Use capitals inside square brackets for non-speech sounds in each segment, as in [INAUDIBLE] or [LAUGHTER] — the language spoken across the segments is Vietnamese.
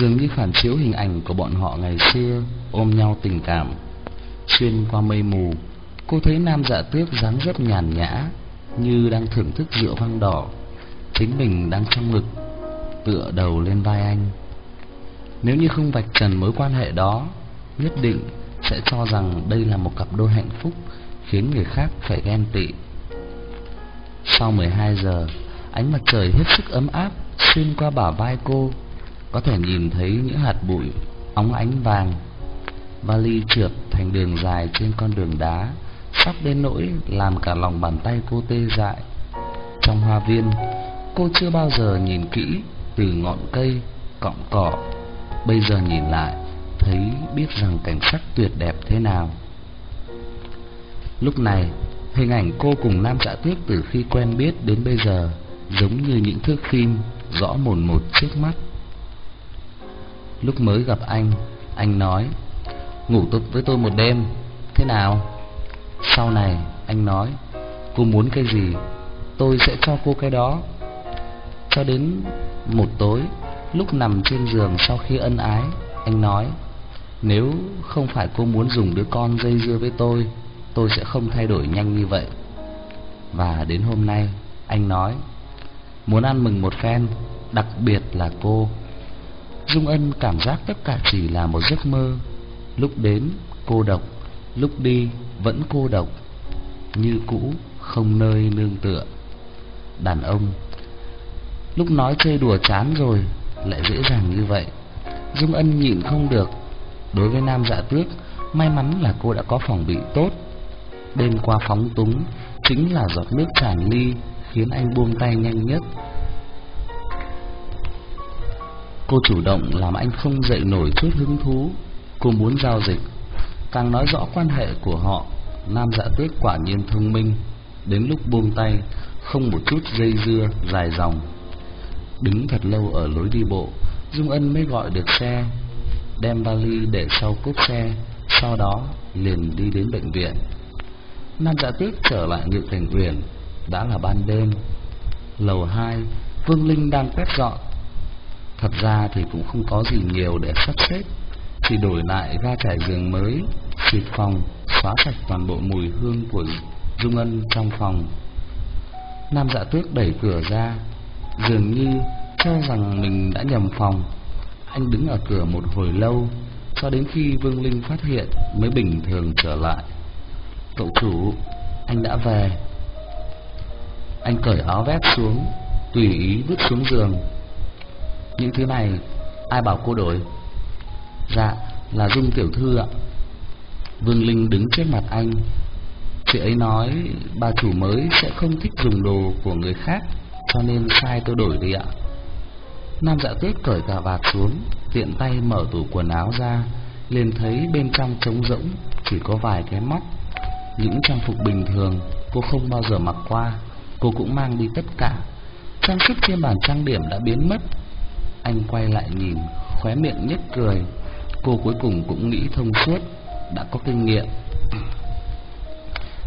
Dường như phản chiếu hình ảnh của bọn họ ngày xưa Ôm nhau tình cảm. Xuyên qua mây mù, Cô thấy nam dạ tước dáng rất nhàn nhã Như đang thưởng thức rượu vang đỏ. Chính mình đang trong ngực, Tựa đầu lên vai anh. Nếu như không vạch trần mối quan hệ đó, Nhất định sẽ cho rằng đây là một cặp đôi hạnh phúc Khiến người khác phải ghen tị. Sau 12 giờ, Ánh mặt trời hết sức ấm áp Xuyên qua bả vai cô. Có thể nhìn thấy những hạt bụi Óng ánh vàng. Vali trượt thành đường dài trên con đường đá Sắp đến nỗi làm cả lòng bàn tay cô tê dại. Trong hoa viên Cô chưa bao giờ nhìn kỹ Từ ngọn cây, cọng cỏ. Bây giờ nhìn lại Thấy biết rằng cảnh sắc tuyệt đẹp thế nào. Lúc này Hình ảnh cô cùng Nam Dạ Tuyết từ khi quen biết đến bây giờ Giống như những thước phim Rõ mồn một trước mắt. Lúc mới gặp anh Anh nói, Ngủ tục với tôi một đêm, Thế nào? Sau này, anh nói, Cô muốn cái gì, Tôi sẽ cho cô cái đó. Cho đến một tối, Lúc nằm trên giường sau khi ân ái, Anh nói, Nếu không phải cô muốn dùng đứa con dây dưa với tôi Tôi sẽ không thay đổi nhanh như vậy. Và đến hôm nay, Anh nói, Muốn ăn mừng một phen, Đặc biệt là cô. Dung Ân cảm giác tất cả chỉ là một giấc mơ. Lúc đến, cô độc. Lúc đi, vẫn cô độc. Như cũ, không nơi nương tựa. Đàn ông. Lúc nói chơi đùa chán rồi, Lại dễ dàng như vậy. Dung Ân nhịn không được. Đối với nam dạ tước, May mắn là cô đã có phòng bị tốt. Đêm qua phóng túng, Chính là giọt nước tràn ly, Khiến anh buông tay nhanh nhất. Cô chủ động làm anh không dậy nổi chút hứng thú. Cô muốn giao dịch. Càng nói rõ quan hệ của họ, Nam dạ tuyết quả nhiên thông minh. Đến lúc buông tay, Không một chút dây dưa, dài dòng. Đứng thật lâu ở lối đi bộ, Dung Ân mới gọi được xe. Đem vali để sau cốp xe, Sau đó liền đi đến bệnh viện. Nam dạ tuyết trở lại ngự Thành Uyển, Đã là ban đêm. Lầu 2 Vương Linh đang quét dọn. Thật ra thì cũng không có gì nhiều để sắp xếp. Chỉ đổi lại ga trải giường mới, Xịt phòng, Xóa sạch toàn bộ mùi hương của Dung Ân trong phòng. Nam dạ tước đẩy cửa ra, Dường như cho rằng mình đã nhầm phòng. Anh đứng ở cửa một hồi lâu, Cho đến khi Vương Linh phát hiện Mới bình thường trở lại. Cậu chủ, Anh đã về. Anh cởi áo vest xuống, Tùy ý bước xuống giường những thứ này ai bảo cô đổi? Dạ là Dung tiểu thư ạ. Vương Linh đứng trước mặt anh. Chị ấy nói bà chủ mới sẽ không thích dùng đồ của người khác, Cho nên sai tôi đổi đi ạ. Nam dạ tuyết cởi cà vạt xuống, Tiện tay mở tủ quần áo ra, liền thấy bên trong trống rỗng, Chỉ có vài cái móc. Những trang phục bình thường Cô không bao giờ mặc qua, Cô cũng mang đi tất cả. Trang sức trên bàn trang điểm đã biến mất anh quay lại nhìn, Khóe miệng nhếch cười. Cô cuối cùng cũng nghĩ thông suốt, Đã có kinh nghiệm.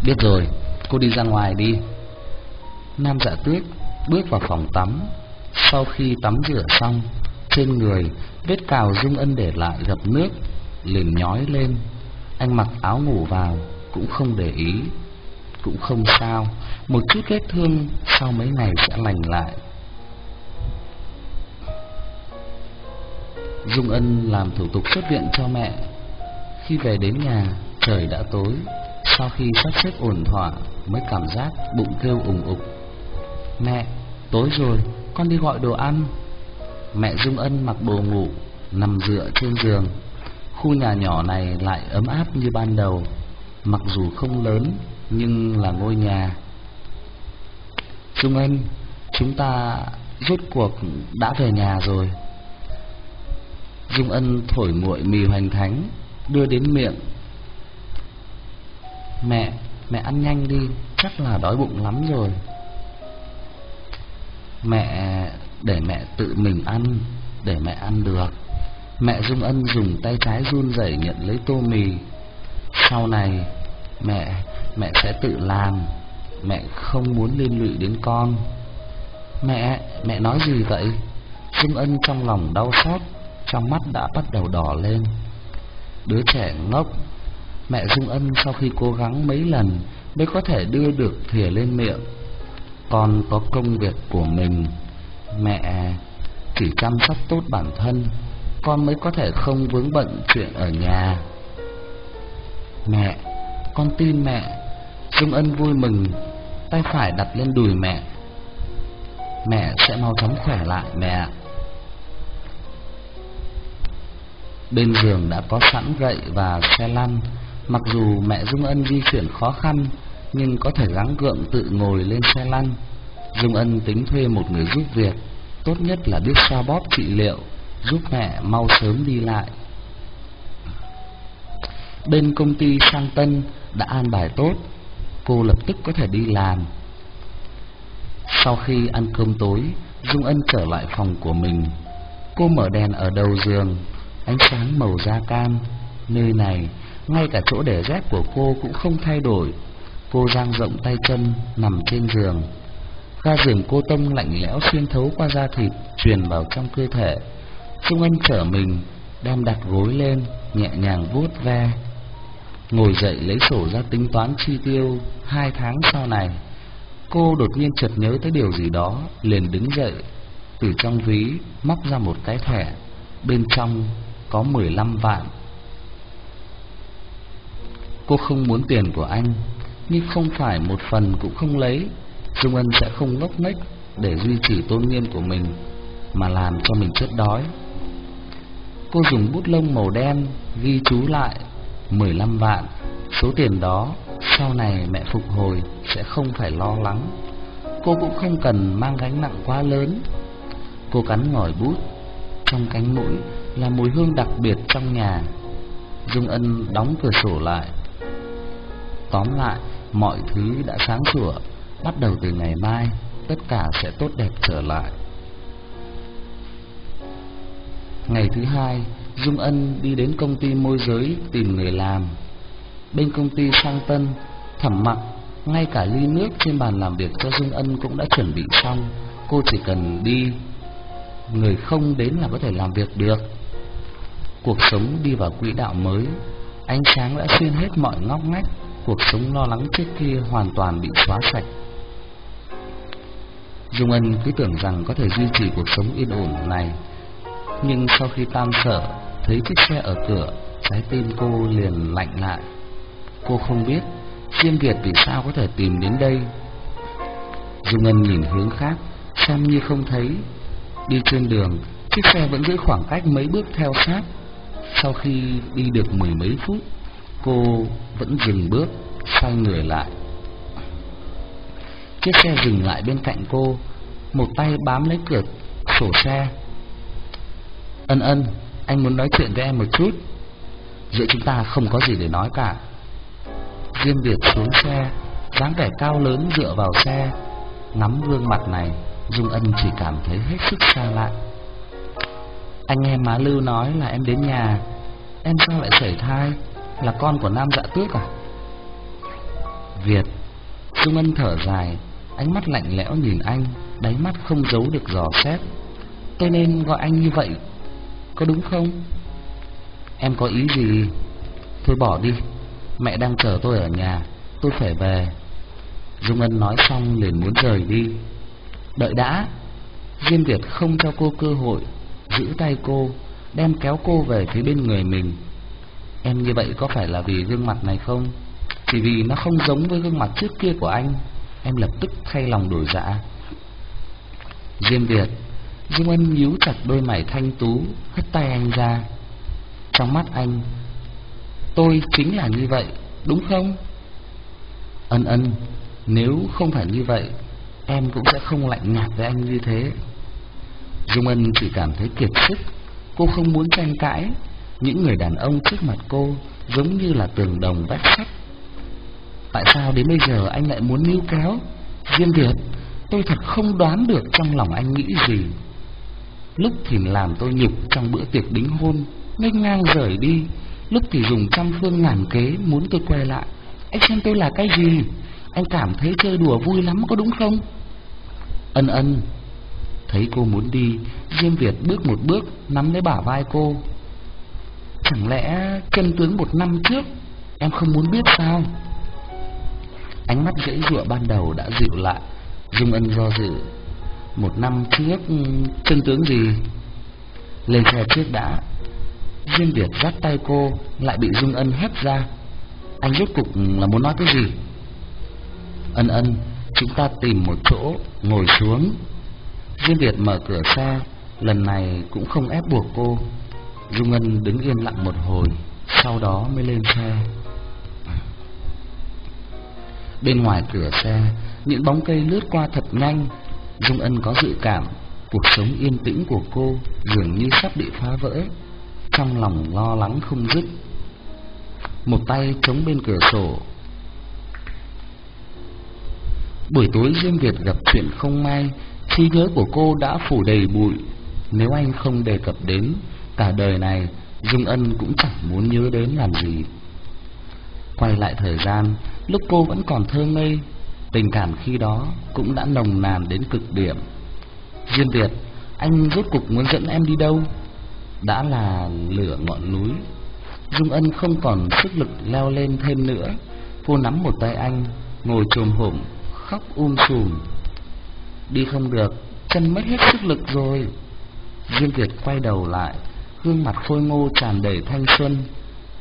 Biết rồi, Cô đi ra ngoài đi. Nam dạ tuyết bước vào phòng tắm. Sau khi tắm rửa xong, Trên người Vết cào dung ân để lại gặp nước, Liền nhói lên. Anh mặc áo ngủ vào, Cũng không để ý. Cũng không sao, Một chút vết thương Sau mấy ngày sẽ lành lại. Dung Ân làm thủ tục xuất viện cho mẹ. Khi về đến nhà Trời đã tối. Sau khi sắp xếp ổn thỏa Mới cảm giác bụng kêu ủng ục. Mẹ, tối rồi Con đi gọi đồ ăn. Mẹ Dung Ân mặc đồ ngủ Nằm dựa trên giường. Khu nhà nhỏ này lại ấm áp như ban đầu Mặc dù không lớn Nhưng là ngôi nhà. Dung Ân Chúng ta rốt cuộc đã về nhà rồi. Dung Ân thổi nguội mì hoành thánh Đưa đến miệng. Mẹ, mẹ ăn nhanh đi Chắc là đói bụng lắm rồi. Mẹ, để mẹ tự mình ăn Để mẹ ăn được. Mẹ Dung Ân dùng tay trái run rẩy nhận lấy tô mì. Sau này Mẹ, mẹ sẽ tự làm. Mẹ không muốn liên lụy đến con. Mẹ, mẹ nói gì vậy? Dung Ân trong lòng đau xót trong mắt đã bắt đầu đỏ lên. Đứa trẻ ngốc, mẹ Dung Ân sau khi cố gắng mấy lần mới có thể đưa được thìa lên miệng. Con có công việc của mình, mẹ chỉ chăm sóc tốt bản thân, con mới có thể không vướng bận chuyện ở nhà. Mẹ, con tin mẹ. Dung Ân vui mừng, tay phải đặt lên đùi mẹ. Mẹ sẽ mau chóng khỏe lại mẹ. Bên giường đã có sẵn gậy và xe lăn, mặc dù mẹ Dung Ân di chuyển khó khăn, nhưng có thể gắng gượng tự ngồi lên xe lăn. Dung Ân tính thuê một người giúp việc, tốt nhất là biết xoa bóp trị liệu, giúp mẹ mau sớm đi lại. Bên công ty Sang Tân đã an bài tốt, cô lập tức có thể đi làm. Sau khi ăn cơm tối, Dung Ân trở lại phòng của mình. Cô mở đèn ở đầu giường, ánh sáng màu da cam. Nơi này, ngay cả chỗ để dép của cô cũng không thay đổi. Cô dang rộng tay chân, nằm trên giường. Ga giường cô tông lạnh lẽo xuyên thấu qua da thịt, truyền vào trong cơ thể. Trung Ân trở mình, đem đặt gối lên, nhẹ nhàng vuốt ve. Ngồi dậy lấy sổ ra tính toán chi tiêu hai tháng sau này. Cô đột nhiên chợt nhớ tới điều gì đó, liền đứng dậy, từ trong ví móc ra một cái thẻ, bên trong có 15 vạn. Cô không muốn tiền của anh, nhưng không phải một phần cũng không lấy. Dung Ân sẽ không ngốc nghếch để duy trì tôn nghiêm của mình, mà làm cho mình chết đói. Cô dùng bút lông màu đen ghi chú lại 15 vạn. Số tiền đó sau này mẹ phục hồi sẽ không phải lo lắng. Cô cũng không cần mang gánh nặng quá lớn. Cô cắn ngòi bút, trong cánh mũi là mùi hương đặc biệt trong nhà. Dung Ân đóng cửa sổ lại. Tóm lại, mọi thứ đã sáng sủa, bắt đầu từ ngày mai, tất cả sẽ tốt đẹp trở lại. Ngày thứ hai, Dung Ân đi đến công ty môi giới tìm người làm. Bên công ty Sang Tân, Thẩm Mặc, ngay cả ly nước trên bàn làm việc cho Dung Ân cũng đã chuẩn bị xong, cô chỉ cần đi. Người không đến là có thể làm việc được. Cuộc sống đi vào quỹ đạo mới, ánh sáng đã xuyên hết mọi ngóc ngách, cuộc sống lo lắng trước kia hoàn toàn bị xóa sạch. Dung Ân cứ tưởng rằng có thể duy trì cuộc sống yên ổn này, nhưng sau khi tan sở, thấy chiếc xe ở cửa, trái tim cô liền lạnh lại. Cô không biết Diêm Việt vì sao có thể tìm đến đây. Dung Ngân nhìn hướng khác, xem như không thấy. Đi trên đường, chiếc xe vẫn giữ khoảng cách mấy bước theo sát. Sau khi đi được mười mấy phút, cô vẫn dừng bước, xoay người lại. Chiếc xe dừng lại bên cạnh cô, một tay bám lấy cửa sổ xe. Ân ân, anh muốn nói chuyện với em một chút. Giữa chúng ta không có gì để nói cả. Diêm Việt xuống xe, dáng vẻ cao lớn dựa vào xe, ngắm gương mặt này, Dung Ân chỉ cảm thấy hết sức xa lạ. Anh nghe má Lưu nói là em đến nhà, em sao lại sảy thai, là con của Nam Dạ Tước à? Việt, Dung Ân thở dài, ánh mắt lạnh lẽo nhìn anh, đáy mắt không giấu được giò xét. Tôi nên gọi anh như vậy, có đúng không? Em có ý gì? Thôi bỏ đi, Mẹ đang chờ tôi ở nhà Tôi phải về Dung Ân nói xong liền muốn rời đi Đợi đã Diêm Việt không cho cô cơ hội Giữ tay cô Đem kéo cô về phía bên người mình Em như vậy có phải là vì gương mặt này không Chỉ vì nó không giống với gương mặt trước kia của anh Em lập tức thay lòng đổi dạ Diêm Việt Dung Ân nhíu chặt đôi mày thanh tú Hất tay anh ra Trong mắt anh Tôi chính là như vậy, đúng không? Ân ân, nếu không phải như vậy, em cũng sẽ không lạnh nhạt với anh như thế. Dung Ân chỉ cảm thấy kiệt sức, cô không muốn tranh cãi. Những người đàn ông trước mặt cô giống như là tường đồng vách sắt. Tại sao đến bây giờ anh lại muốn níu kéo? Diêm Việt, tôi thật không đoán được trong lòng anh nghĩ gì. Lúc thì làm tôi nhục trong bữa tiệc đính hôn, Nên ngang rời đi, Lúc thì dùng trăm phương ngàn kế muốn tôi quay lại Anh xem tôi là cái gì Anh cảm thấy chơi đùa vui lắm có đúng không Ân ân Thấy cô muốn đi, Diêm Việt bước một bước nắm lấy bả vai cô. Chẳng lẽ chân tướng một năm trước em không muốn biết sao? Ánh mắt dễ dụa ban đầu đã dịu lại, Dung Ân do dự. Một năm trước chân tướng gì? Lên xe trước đã. Diêm Việt dắt tay cô lại bị Dung Ân hét ra. Anh rốt cục là muốn nói cái gì? Ân ân, chúng ta tìm một chỗ ngồi xuống. Diêm Việt mở cửa xe, lần này cũng không ép buộc cô. Dung Ân đứng yên lặng một hồi, sau đó mới lên xe. Bên ngoài cửa xe, những bóng cây lướt qua thật nhanh. Dung Ân có dự cảm, cuộc sống yên tĩnh của cô dường như sắp bị phá vỡ. Trong lòng lo lắng không dứt. Một tay chống bên cửa sổ. Buổi tối Diêm Việt gặp chuyện không may, trí nhớ của cô đã phủ đầy bụi. Nếu anh không đề cập đến, cả đời này Dung Ân cũng chẳng muốn nhớ đến làm gì. Quay lại thời gian, lúc cô vẫn còn thơ ngây, tình cảm khi đó cũng đã nồng nàn đến cực điểm. Diêm Việt, anh rốt cục muốn dẫn em đi đâu? Đã là lửa ngọn núi. Dung Ân không còn sức lực leo lên thêm nữa. Cô nắm một tay anh, ngồi chồm hổm, khóc um sùm. Đi không được, chân mất hết sức lực rồi. dương Việt quay đầu lại, gương mặt khôi ngô tràn đầy thanh xuân.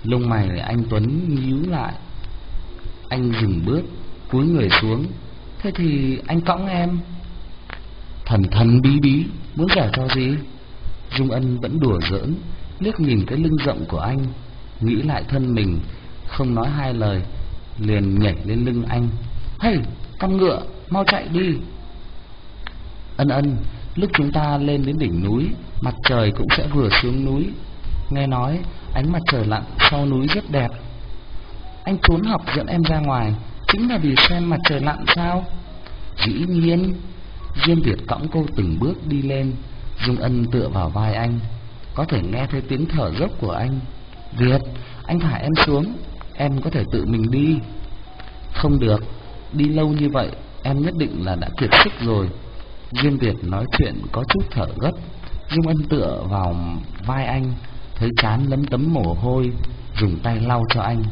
Lông mày anh Tuấn nhíu lại. Anh dừng bước, cúi người xuống. Thế thì anh cõng em. Thần thần bí bí, muốn giải cho gì? Dung Ân vẫn đùa giỡn, liếc nhìn cái lưng rộng của anh, nghĩ lại thân mình, không nói hai lời, liền nhảy lên lưng anh. Hey, con ngựa, mau chạy đi. Ân ân, lúc chúng ta lên đến đỉnh núi, mặt trời cũng sẽ vừa xuống núi. Nghe nói, ánh mặt trời lặn sau núi rất đẹp. Anh trốn học dẫn em ra ngoài, chính là vì xem mặt trời lặn sao? Dĩ nhiên, Diêm Việt cõng cô từng bước đi lên, Dung Ân tựa vào vai anh, có thể nghe thấy tiếng thở dốc của anh. Việt, anh thả em xuống, em có thể tự mình đi. Không được, đi lâu như vậy, em nhất định là đã kiệt sức rồi. Diêm Việt nói chuyện có chút thở gấp, Dung Ân tựa vào vai anh, thấy chán lấm tấm mồ hôi, dùng tay lau cho anh.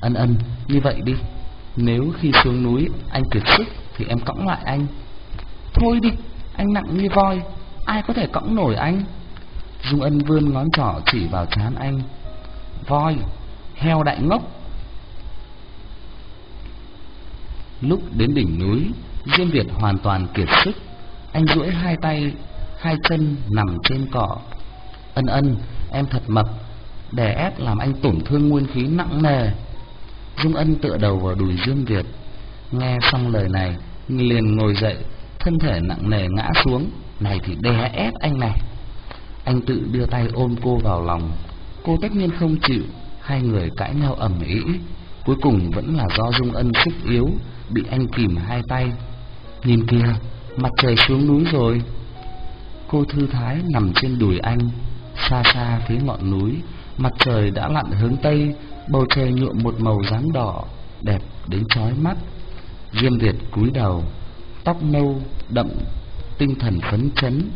Ân ân, như vậy đi, nếu khi xuống núi anh kiệt sức thì em cõng lại anh. Thôi đi, anh nặng như voi, ai có thể cõng nổi anh? Dung Ân vươn ngón trỏ chỉ vào chán anh. Voi, heo đại ngốc. Lúc đến đỉnh núi, Diêm Việt hoàn toàn kiệt sức. Anh duỗi hai tay, hai chân nằm trên cỏ. Ân ân, em thật mập, đè ép làm anh tổn thương nguyên khí nặng nề. Dung Ân tựa đầu vào đùi dương Việt. Nghe xong lời này, liền ngồi dậy, thân thể nặng nề ngã xuống. Này thì đè ép anh này. Anh tự đưa tay ôm cô vào lòng. Cô tất nhiên không chịu, hai người cãi nhau ầm ĩ. Cuối cùng vẫn là do Dung Ân sức yếu, bị anh kìm hai tay. Nhìn kia mặt trời xuống núi rồi. Cô thư thái nằm trên đùi anh, xa xa phía ngọn núi, mặt trời đã lặn hướng tây, bầu trời nhuộm một màu dáng đỏ, đẹp đến chói mắt. Diêm Việt cúi đầu, tóc nâu đậm, tinh thần phấn chấn,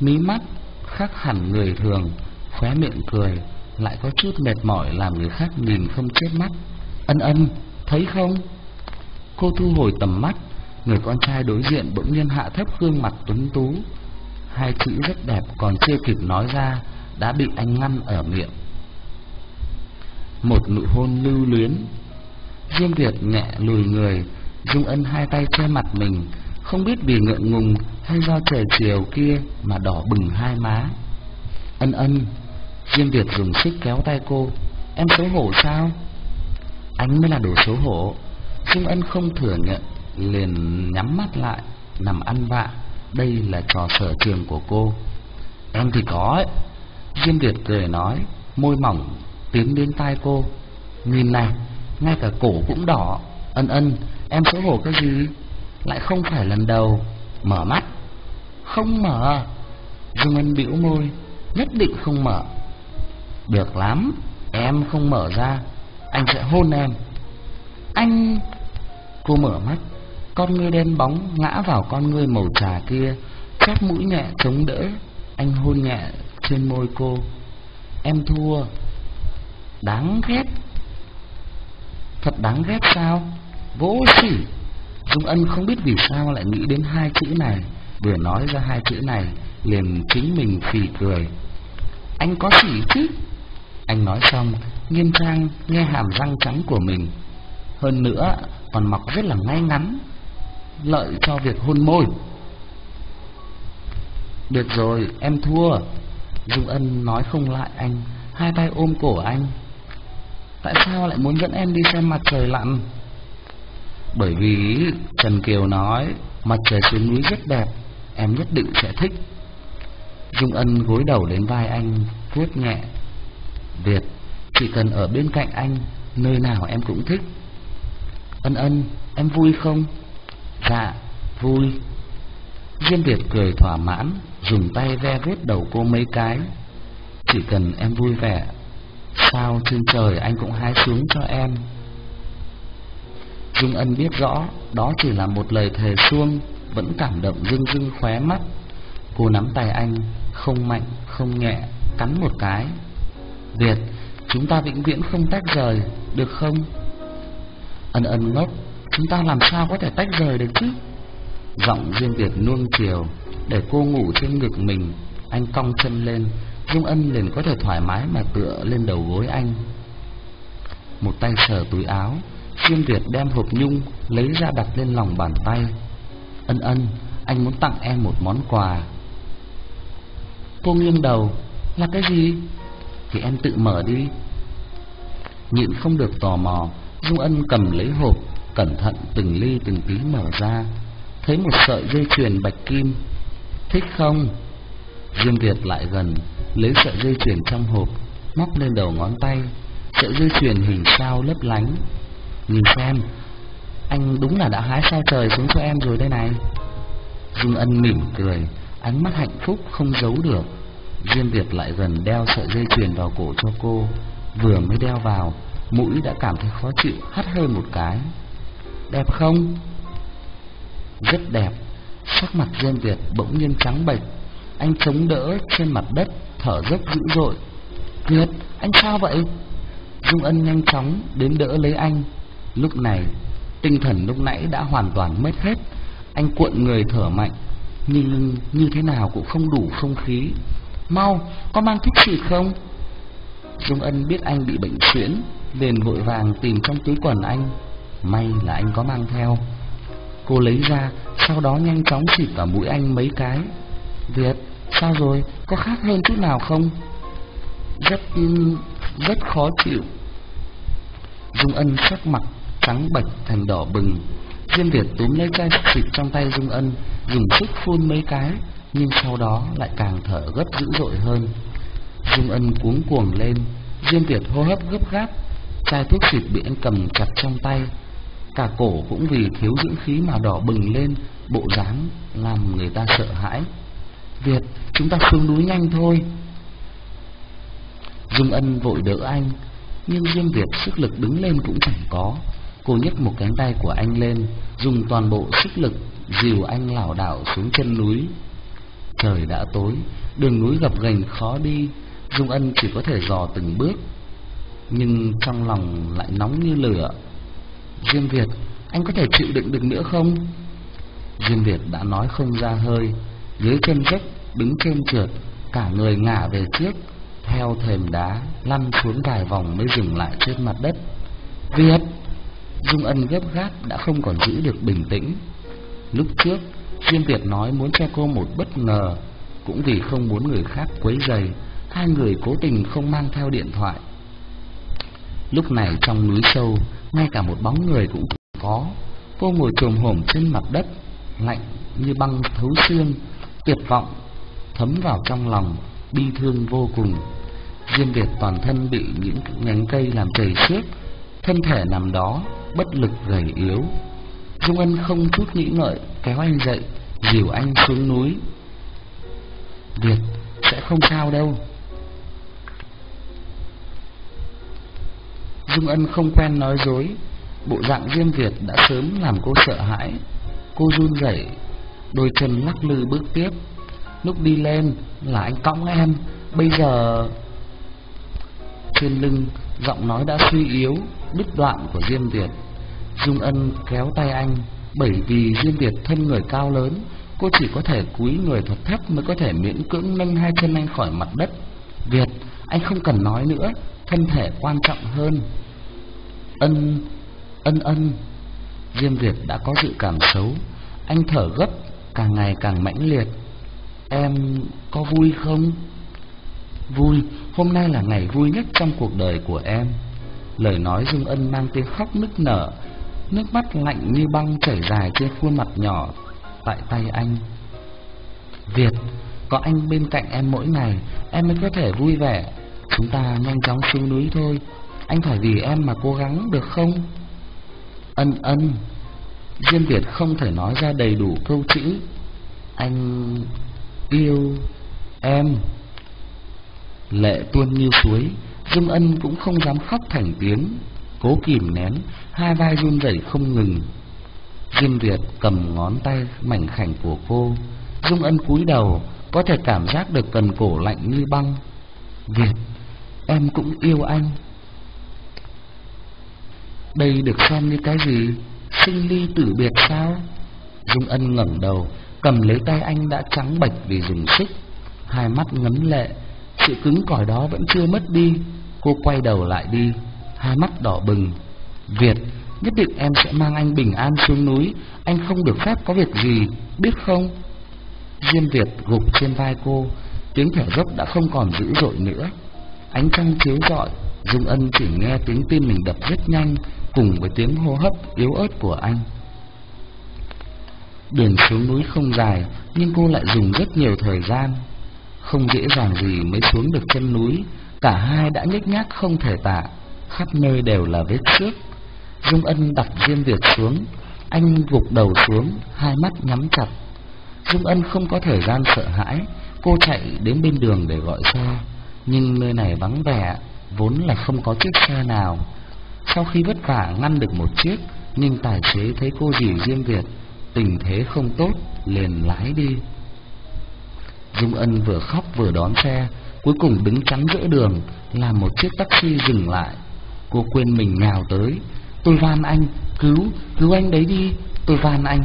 mí mắt khác hẳn người thường, khóe miệng cười, lại có chút mệt mỏi làm người khác nhìn không chết mắt. Ân ân, thấy không? Cô thu hồi tầm mắt, người con trai đối diện bỗng nhiên hạ thấp gương mặt tuấn tú. Hai chữ rất đẹp còn chưa kịp nói ra, đã bị anh ngăn ở miệng. Một nụ hôn lưu luyến. Diêm Việt nhẹ lùi người, Dung Ân hai tay che mặt mình, không biết vì ngượng ngùng hay do trời chiều kia mà đỏ bừng hai má. Ân ân, Diêm Việt dùng sức kéo tay cô, em xấu hổ sao? Anh mới là đồ xấu hổ. Dung Ân không thừa nhận, liền nhắm mắt lại, nằm ăn vạ. Đây là trò sở trường của cô. Em thì có ấy. Diêm Việt cười nói, môi mỏng tiến đến tai cô. Nhìn này, ngay cả cổ cũng đỏ. Ân ân, em xấu hổ cái gì? Lại không phải lần đầu. Mở mắt. Không mở. Dương Ân bĩu môi, nhất định không mở. Được lắm, em không mở ra, anh sẽ hôn em. Anh... Cô mở mắt, con ngươi đen bóng ngã vào con ngươi màu trà kia, chóp mũi nhẹ chống đỡ, anh hôn nhẹ trên môi cô. Em thua. Đáng ghét. Thật đáng ghét sao? Vô sỉ. Dung Ân không biết vì sao lại nghĩ đến hai chữ này, vừa nói ra hai chữ này, liền chính mình phì cười. Anh có sỉ chứ? Anh nói xong, nghiêm trang nghe hàm răng trắng của mình. Hơn nữa, còn mọc rất là ngay ngắn, lợi cho việc hôn môi. Được rồi, em thua. Dung Ân nói không lại anh, hai tay ôm cổ anh. Tại sao lại muốn dẫn em đi xem mặt trời lặn? Bởi vì Trần Kiều nói mặt trời xuống núi rất đẹp, em nhất định sẽ thích. Dung Ân gối đầu đến vai anh, vuốt nhẹ. Việt, chỉ cần ở bên cạnh anh, nơi nào em cũng thích. Ân ân, em vui không? Dạ, vui. Diêm Việt cười thỏa mãn, dùng tay ve vết đầu cô mấy cái. Chỉ cần em vui vẻ, sao trên trời anh cũng hái xuống cho em. Dung Ân biết rõ, đó chỉ là một lời thề xuông, vẫn cảm động rưng rưng khóe mắt. Cô nắm tay anh, không mạnh, không nhẹ, cắn một cái. Việt, chúng ta vĩnh viễn không tách rời, được không? Ân ân ngốc, chúng ta làm sao có thể tách rời được chứ? Giọng Diêm Việt nuông chiều, để cô ngủ trên ngực mình, anh cong chân lên, Dung Ân liền có thể thoải mái mà tựa lên đầu gối anh. Một tay sờ túi áo, Diêm Việt đem hộp nhung lấy ra đặt lên lòng bàn tay. Ân ân, anh muốn tặng em một món quà. Cô nghiêng đầu, là cái gì? Thì em tự mở đi. Nhịn không được tò mò, Dung Ân cầm lấy hộp, cẩn thận từng ly từng tí mở ra, thấy một sợi dây chuyền bạch kim. Thích không? Diêm Việt lại gần, lấy sợi dây chuyền trong hộp, móc lên đầu ngón tay. Sợi dây chuyền hình sao lấp lánh. Nhìn xem, anh đúng là đã hái sao trời xuống cho em rồi đây này. Dung Ân mỉm cười, ánh mắt hạnh phúc không giấu được. Diêm Việt lại gần đeo sợi dây chuyền vào cổ cho cô, vừa mới đeo vào, mũi đã cảm thấy khó chịu, hắt hơi một cái. Đẹp không? Rất đẹp. Sắc mặt Diêm Việt bỗng nhiên trắng bệch, anh chống đỡ trên mặt đất, thở dốc dữ dội. Việt, anh sao vậy? Dung Ân nhanh chóng đến đỡ lấy anh. Lúc này, tinh thần lúc nãy đã hoàn toàn mất hết. Anh cuộn người thở mạnh, nhưng như thế nào cũng không đủ không khí. Mau, có mang thuốc xịt không? Dung Ân biết anh bị bệnh suyễn, liền vội vàng tìm trong túi quần anh. May là anh có mang theo. Cô lấy ra, sau đó nhanh chóng xịt vào mũi anh mấy cái. Việt, sao rồi, có khác hơn chút nào không? Rất, rất khó chịu. Dung Ân sắc mặt trắng bệch thành đỏ bừng. Diêm Việt túm lấy chai xịt trong tay Dung Ân, dùng sức phun mấy cái, nhưng sau đó lại càng thở gấp dữ dội hơn. Dung Ân cuống cuồng lên, Diêm Việt hô hấp gấp gáp, chai thuốc xịt bị anh cầm chặt trong tay, cả cổ cũng vì thiếu dưỡng khí mà đỏ bừng lên, bộ dáng làm người ta sợ hãi. Việt, chúng ta xuống núi nhanh thôi. Dung Ân vội đỡ anh, nhưng riêng Việt sức lực đứng lên cũng chẳng có. Cô nhấc một cánh tay của anh lên, dùng toàn bộ sức lực dìu anh lảo đảo xuống chân núi. Trời đã tối, đường núi gập ghềnh khó đi, Dung Ân chỉ có thể dò từng bước, nhưng trong lòng lại nóng như lửa. Diêm Việt, anh có thể chịu đựng được nữa không? Diêm Việt đã nói không ra hơi, dưới chân rách đứng trên trượt, cả người ngả về trước, theo thềm đá, lăn xuống vài vòng mới dừng lại trên mặt đất. Việt! Dung Ân gấp gáp đã không còn giữ được bình tĩnh. Lúc trước, Diêm Việt nói muốn cho cô một bất ngờ, cũng vì không muốn người khác quấy rầy, hai người cố tình không mang theo điện thoại. Lúc này trong núi sâu, ngay cả một bóng người cũng không có. Cô ngồi trồm hổm trên mặt đất, lạnh như băng thấu xương, tuyệt vọng thấm vào trong lòng, bi thương vô cùng. Diêm Việt toàn thân bị những nhánh cây làm chảy xước, thân thể nằm đó bất lực gầy yếu. Dung Ân không chút nghĩ ngợi kéo anh dậy, dìu anh xuống núi. Việt sẽ không sao đâu. Dung Ân không quen nói dối, bộ dạng riêng Việt đã sớm làm cô sợ hãi. Cô run rẩy, Đôi chân lắc lư bước tiếp. Lúc đi lên là anh cõng em. Bây giờ Trên lưng Giọng nói đã suy yếu Đứt đoạn của Diêm Việt. Dung Ân kéo tay anh Bởi vì Diêm Việt thân người cao lớn Cô chỉ có thể cúi người thật thấp Mới có thể miễn cưỡng nâng hai chân anh khỏi mặt đất. Việt Anh không cần nói nữa Thân thể quan trọng hơn. Ân Ân ân. Diêm Việt đã có dự cảm xấu. Anh thở gấp Càng ngày càng mãnh liệt. Em có vui không? Vui, hôm nay là ngày vui nhất trong cuộc đời của em. Lời nói Dung Ân mang tiếng khóc nức nở. Nước mắt lạnh như băng chảy dài trên khuôn mặt nhỏ Tại tay anh. Việt, có anh bên cạnh em mỗi ngày. Em mới có thể vui vẻ. Chúng ta nhanh chóng xuống núi thôi. Anh phải vì em mà cố gắng được không? Ân ân. Diêm Việt không thể nói ra đầy đủ câu chữ. Anh yêu em. Lệ tuôn như suối. Dung Ân cũng không dám khóc thành tiếng. Cố kìm nén, Hai vai run rẩy không ngừng. Diêm Việt cầm ngón tay mảnh khảnh của cô. Dung Ân cúi đầu, Có thể cảm giác được cần cổ lạnh như băng. Việt, Em cũng yêu anh. Đây được xem như cái gì? Sinh ly tử biệt sao? Dung Ân ngẩng đầu, Cầm lấy tay anh đã trắng bệch vì dùng sức. Hai mắt ngấn lệ, Sự cứng cỏi đó vẫn chưa mất đi. Cô quay đầu lại đi, Hai mắt đỏ bừng. Việt, Nhất định em sẽ mang anh bình an xuống núi. Anh không được phép có việc gì, Biết không? Diêm Việt gục trên vai cô, Tiếng thở dốc đã không còn dữ dội nữa. Ánh trăng chiếu rọi, Dung Ân chỉ nghe tiếng tim mình đập rất nhanh. Cùng với tiếng hô hấp yếu ớt của anh. Đường xuống núi không dài, Nhưng cô lại dùng rất nhiều thời gian. Không dễ dàng gì mới xuống được chân núi, Cả hai đã nhếch nhác không thể tả, Khắp nơi đều là vết xước. Dung Ân đặt Diêm Việt xuống, Anh gục đầu xuống, Hai mắt nhắm chặt. Dung Ân không có thời gian sợ hãi, Cô chạy đến bên đường để gọi xe. Nhưng nơi này vắng vẻ, Vốn là không có chiếc xe nào. Sau khi vất vả ngăn được một chiếc Nhưng tài xế thấy cô dì Diêm Việt Tình thế không tốt liền lái đi. Dung Ân vừa khóc vừa đón xe Cuối cùng đứng chắn giữa đường Làm một chiếc taxi dừng lại. Cô quên mình nhào tới. Tôi van anh, cứu, cứu anh đấy đi Tôi van anh.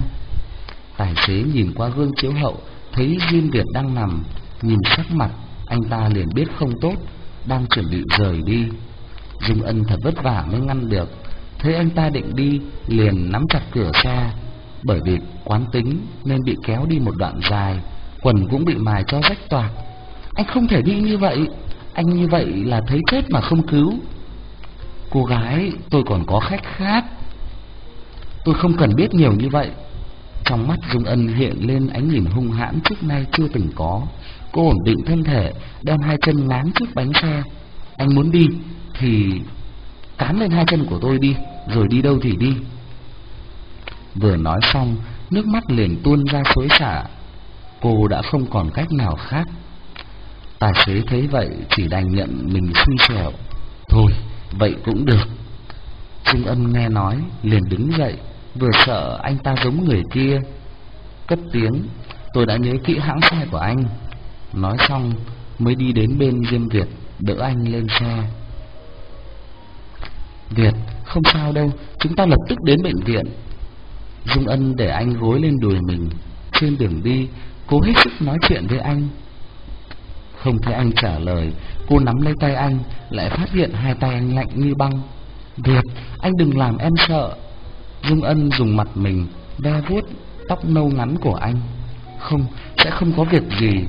Tài xế nhìn qua gương chiếu hậu Thấy Diêm Việt đang nằm Nhìn sắc mặt Anh ta liền biết không tốt Đang chuẩn bị rời đi. Dung Ân thật vất vả mới ngăn được. Thấy anh ta định đi, Liền nắm chặt cửa xe. Bởi vì quán tính Nên bị kéo đi một đoạn dài, Quần cũng bị mài cho rách toạc. Anh không thể đi như vậy. Anh như vậy là thấy chết mà không cứu. Cô gái, tôi còn có khách khác. Tôi không cần biết nhiều như vậy. Trong mắt Dung Ân hiện lên ánh nhìn hung hãn trước nay chưa từng có. Cô ổn định thân thể, Đem hai chân ngáng trước bánh xe. Anh muốn đi thì cán lên hai chân của tôi đi, Rồi đi đâu thì đi. Vừa nói xong, Nước mắt liền tuôn ra xối xả. Cô đã không còn cách nào khác. Tài xế thấy vậy Chỉ đành nhận mình xui xẻo. Thôi, vậy cũng được. Trung Ân nghe nói, liền đứng dậy, Vừa sợ anh ta giống người kia. Cất tiếng, Tôi đã nhớ kỹ hãng xe của anh. Nói xong, mới đi đến bên Diêm Việt, Đỡ anh lên xe. Việt, không sao đâu. Chúng ta lập tức đến bệnh viện. Dung Ân để anh gối lên đùi mình. Trên đường đi Cố hết sức nói chuyện với anh. Không thấy anh trả lời, Cô nắm lấy tay anh, Lại phát hiện hai tay anh lạnh như băng. Việt, anh đừng làm em sợ. Dung Ân dùng mặt mình, Ve vuốt tóc nâu ngắn của anh. Không, sẽ không có việc gì.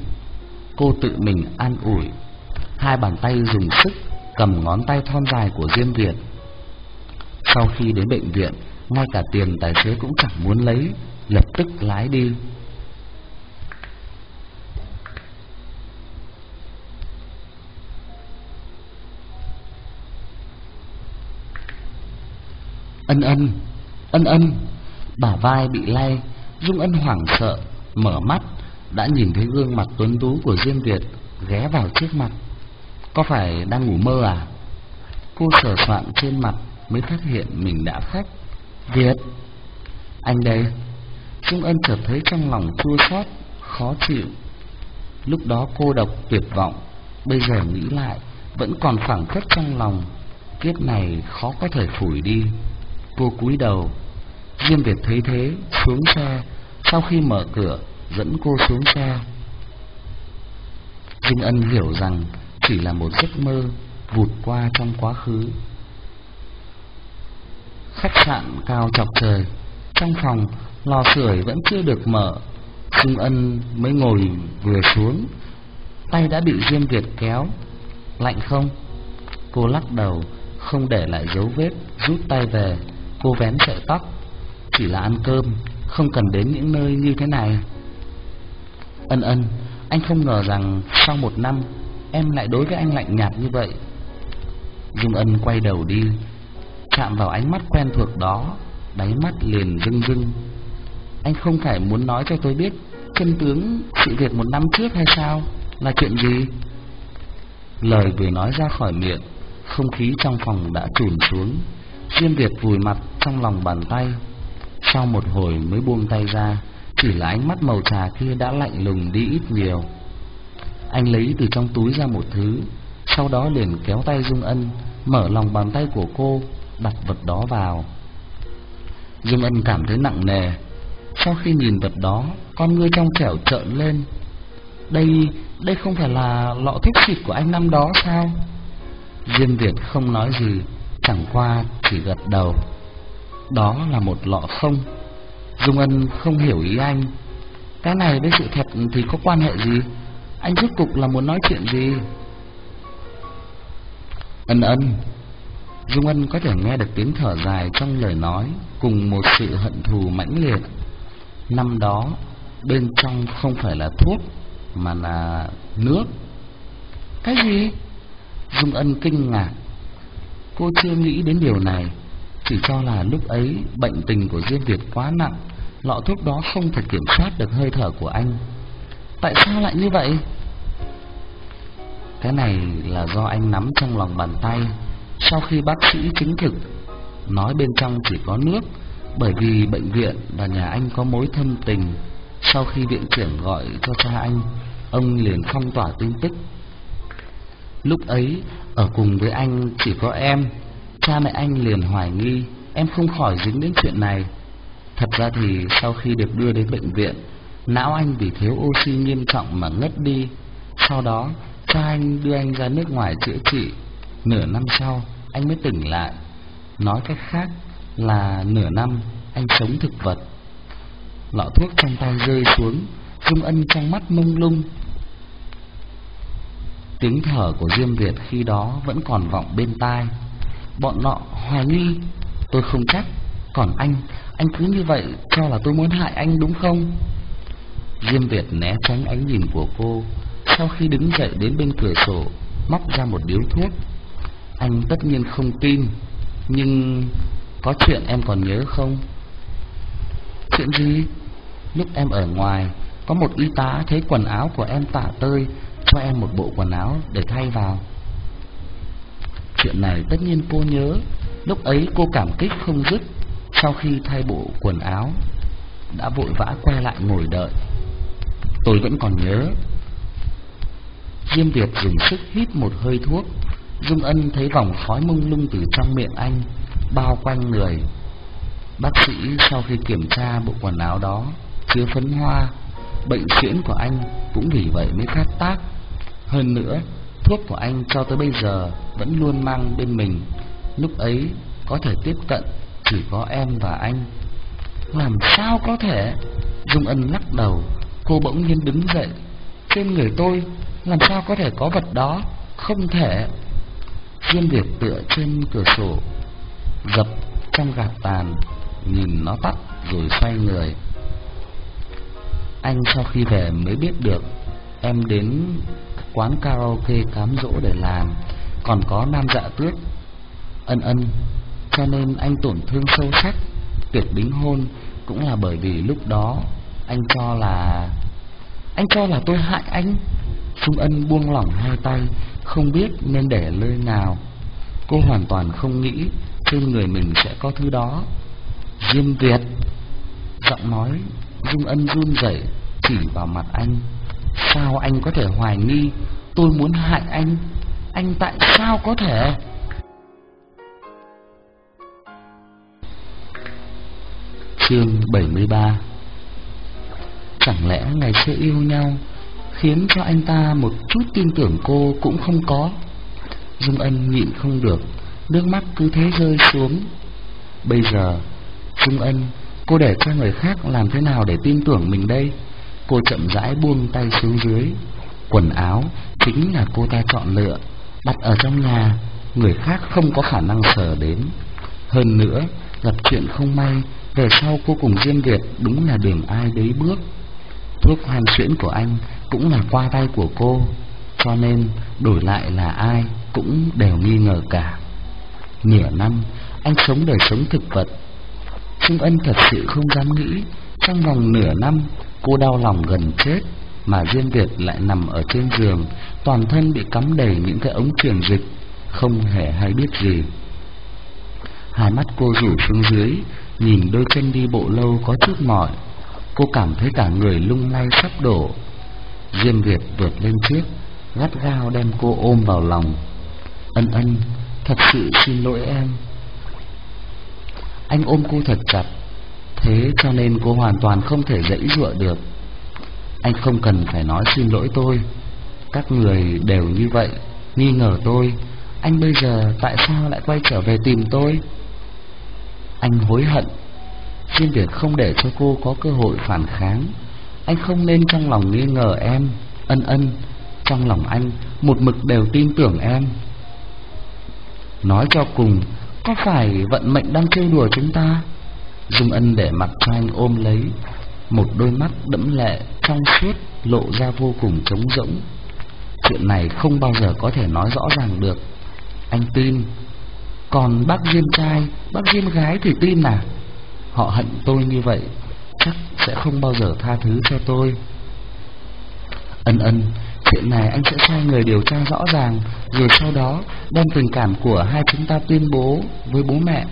Cô tự mình an ủi. Hai bàn tay dùng sức Cầm ngón tay thon dài của Diêm Việt. Sau khi đến bệnh viện Ngay cả tiền tài xế cũng chẳng muốn lấy Lập tức lái đi Ân ân, ân ân, bả vai bị lay, Dung ân hoảng sợ, mở mắt, đã nhìn thấy gương mặt tuấn tú của Diêm Việt ghé vào trước mặt. Có phải đang ngủ mơ à? Cô sờ soạn trên mặt mới phát hiện mình đã khách Việt, anh đây. trung Ân chợt thấy trong lòng chua xót, khó chịu. Lúc đó cô độc tuyệt vọng, bây giờ nghĩ lại vẫn còn phảng phất trong lòng, kiếp này khó có thể phủi đi. Cô cúi đầu, Diêm Việt thấy thế, xuống xe, sau khi mở cửa, dẫn cô xuống xe. trung Ân hiểu rằng chỉ là một giấc mơ vụt qua trong quá khứ. Khách sạn cao chọc trời, trong phòng lò sưởi vẫn chưa được mở, Dung Ân mới ngồi vừa xuống, tay đã bị Diêm Việt kéo. Lạnh không? Cô lắc đầu, không để lại dấu vết, rút tay về, cô vén sợi tóc. Chỉ là ăn cơm, không cần đến những nơi như thế này. Ân ân, anh không ngờ rằng sau một năm em lại đối với anh lạnh nhạt như vậy. Dung Ân quay đầu đi, chạm vào ánh mắt quen thuộc đó, đáy mắt liền rưng rưng. Anh không phải muốn nói cho tôi biết chân tướng sự việc một năm trước hay sao? Là chuyện gì? Lời vừa nói ra khỏi miệng, không khí trong phòng đã trùn xuống. Diêm Việt vùi mặt trong lòng bàn tay, sau một hồi mới buông tay ra, chỉ là ánh mắt màu trà kia đã lạnh lùng đi ít nhiều. Anh lấy từ trong túi ra một thứ, sau đó liền kéo tay Dung Ân, mở lòng bàn tay của cô, đặt vật đó vào. Dung Ân cảm thấy nặng nề. Sau khi nhìn vật đó, con ngươi trong trẻo trợn lên. Đây, đây không phải là lọ thuốc xịt của anh năm đó sao? Diêm Việt không nói gì, chẳng qua chỉ gật đầu. Đó là một lọ không. Dung Ân không hiểu ý anh. Cái này với sự thật thì có quan hệ gì? Anh rốt cục là muốn nói chuyện gì? Ân ân Dung Ân có thể nghe được tiếng thở dài trong lời nói Cùng một sự hận thù mãnh liệt. Năm đó, Bên trong không phải là thuốc, Mà là nước. Cái gì? Dung Ân kinh ngạc. Cô chưa nghĩ đến điều này, Chỉ cho là lúc ấy Bệnh tình của Diêm Việt quá nặng, Lọ thuốc đó không thể kiểm soát được hơi thở của anh. Tại sao lại như vậy? Cái này là do anh nắm trong lòng bàn tay. Sau khi bác sĩ chứng thực Nói bên trong chỉ có nước, Bởi vì bệnh viện và nhà anh có mối thân tình, Sau khi viện trưởng gọi cho cha anh, Ông liền phong tỏa tin tức. Lúc ấy, Ở cùng với anh chỉ có em, Cha mẹ anh liền hoài nghi, Em không khỏi dính đến chuyện này. Thật ra thì sau khi được đưa đến bệnh viện, Não anh vì thiếu oxy nghiêm trọng mà ngất đi. Sau đó, cha anh đưa anh ra nước ngoài chữa trị. Nửa năm sau anh mới tỉnh lại. Nói cách khác là nửa năm anh sống thực vật. Lọ thuốc trong tay rơi xuống Dung ân trong mắt mông lung. Tiếng thở của Diêm Việt khi đó vẫn còn vọng bên tai. Bọn nọ hoài nghi Tôi không chắc Còn anh, anh cứ như vậy cho là tôi muốn hại anh đúng không? Diêm Việt né tránh ánh nhìn của cô. Sau khi đứng dậy đến bên cửa sổ Móc ra một điếu thuốc. Anh tất nhiên không tin, Nhưng có chuyện em còn nhớ không? Chuyện gì? Lúc em ở ngoài, Có một y tá thấy quần áo của em tả tơi, Cho em một bộ quần áo để thay vào. Chuyện này tất nhiên cô nhớ. Lúc ấy cô cảm kích không dứt Sau khi thay bộ quần áo, Đã vội vã quay lại ngồi đợi. Tôi vẫn còn nhớ. Diêm Việt dùng sức hít một hơi thuốc. Dung Ân thấy vòng khói mông lung từ trong miệng anh, Bao quanh người. Bác sĩ sau khi kiểm tra bộ quần áo đó, Chứa phấn hoa, Bệnh chuyển của anh cũng vì vậy mới phát tác. Hơn nữa, Thuốc của anh cho tới bây giờ Vẫn luôn mang bên mình. Lúc ấy có thể tiếp cận Chỉ có em và anh. Làm sao có thể? Dung Ân lắc đầu, Cô bỗng nhiên đứng dậy. Trên người tôi, làm sao có thể có vật đó? Không thể. Diêm Việt tựa trên cửa sổ, Dập trong gạt tàn, Nhìn nó tắt rồi xoay người. Anh sau khi về mới biết được, Em đến quán karaoke cám dỗ để làm, Còn có nam dạ tước. Ân ân, Cho nên anh tổn thương sâu sắc, Tuyệt đính hôn Cũng là bởi vì lúc đó Anh cho là, Anh cho là tôi hại anh. Trung Ân buông lỏng hai tay không biết nên để nơi nào Cô hoàn toàn không nghĩ Trên người mình sẽ có thứ đó Diêm Việt Giọng nói Dung Ân run rẩy chỉ vào mặt anh. Sao anh có thể hoài nghi tôi muốn hại anh? Anh tại sao có thể? Chương 73 Chẳng lẽ ngày xưa yêu nhau Khiến cho anh ta một chút tin tưởng cô cũng không có. Dung Ân nhịn không được, Nước mắt cứ thế rơi xuống. Bây giờ Dung Ân, Cô để cho người khác làm thế nào để tin tưởng mình đây? Cô chậm rãi buông tay xuống dưới. Quần áo Chính là cô ta chọn lựa. Đặt ở trong nhà, Người khác không có khả năng sờ đến. Hơn nữa, Gặp chuyện không may, Về sau cô cùng Diêm Việt Đúng là đường ai đấy bước. Thuốc hoang xuyễn của anh cũng là qua tay của cô, Cho nên đổi lại là ai Cũng đều nghi ngờ cả. Nửa năm, Anh sống đời sống thực vật. Trung Ân thật sự không dám nghĩ, Trong vòng nửa năm, Cô đau lòng gần chết, Mà riêng Việt lại nằm ở trên giường, Toàn thân bị cắm đầy những cái ống truyền dịch, Không hề hay biết gì. Hai mắt cô rủ xuống dưới, Nhìn đôi chân đi bộ lâu có chút mỏi. Cô cảm thấy cả người lung lay sắp đổ Diêm Việt vượt lên trước, Gắt gao đem cô ôm vào lòng. Ân ân, Thật sự xin lỗi em. Anh ôm cô thật chặt, Thế cho nên cô hoàn toàn không thể dãy dụa được. Anh không cần phải nói xin lỗi tôi. Các người đều như vậy, Nghi ngờ tôi. Anh bây giờ tại sao lại quay trở về tìm tôi? Anh hối hận. Diêm Việt không để cho cô có cơ hội phản kháng. Anh không nên trong lòng nghi ngờ em. Ân ân, Trong lòng anh, Một mực đều tin tưởng em. Nói cho cùng, Có phải vận mệnh đang chơi đùa chúng ta? Dung Ân để mặt cho anh ôm lấy, Một đôi mắt đẫm lệ Trong suốt lộ ra vô cùng trống rỗng. Chuyện này không bao giờ có thể nói rõ ràng được. Anh tin. Còn bác Diêm trai, Bác Diêm gái thì tin à? Họ hận tôi như vậy. Chắc sẽ không bao giờ tha thứ cho tôi. Ân ân, Chuyện này anh sẽ sai người điều tra rõ ràng, Rồi sau đó đem tình cảm của hai chúng ta tuyên bố với bố mẹ.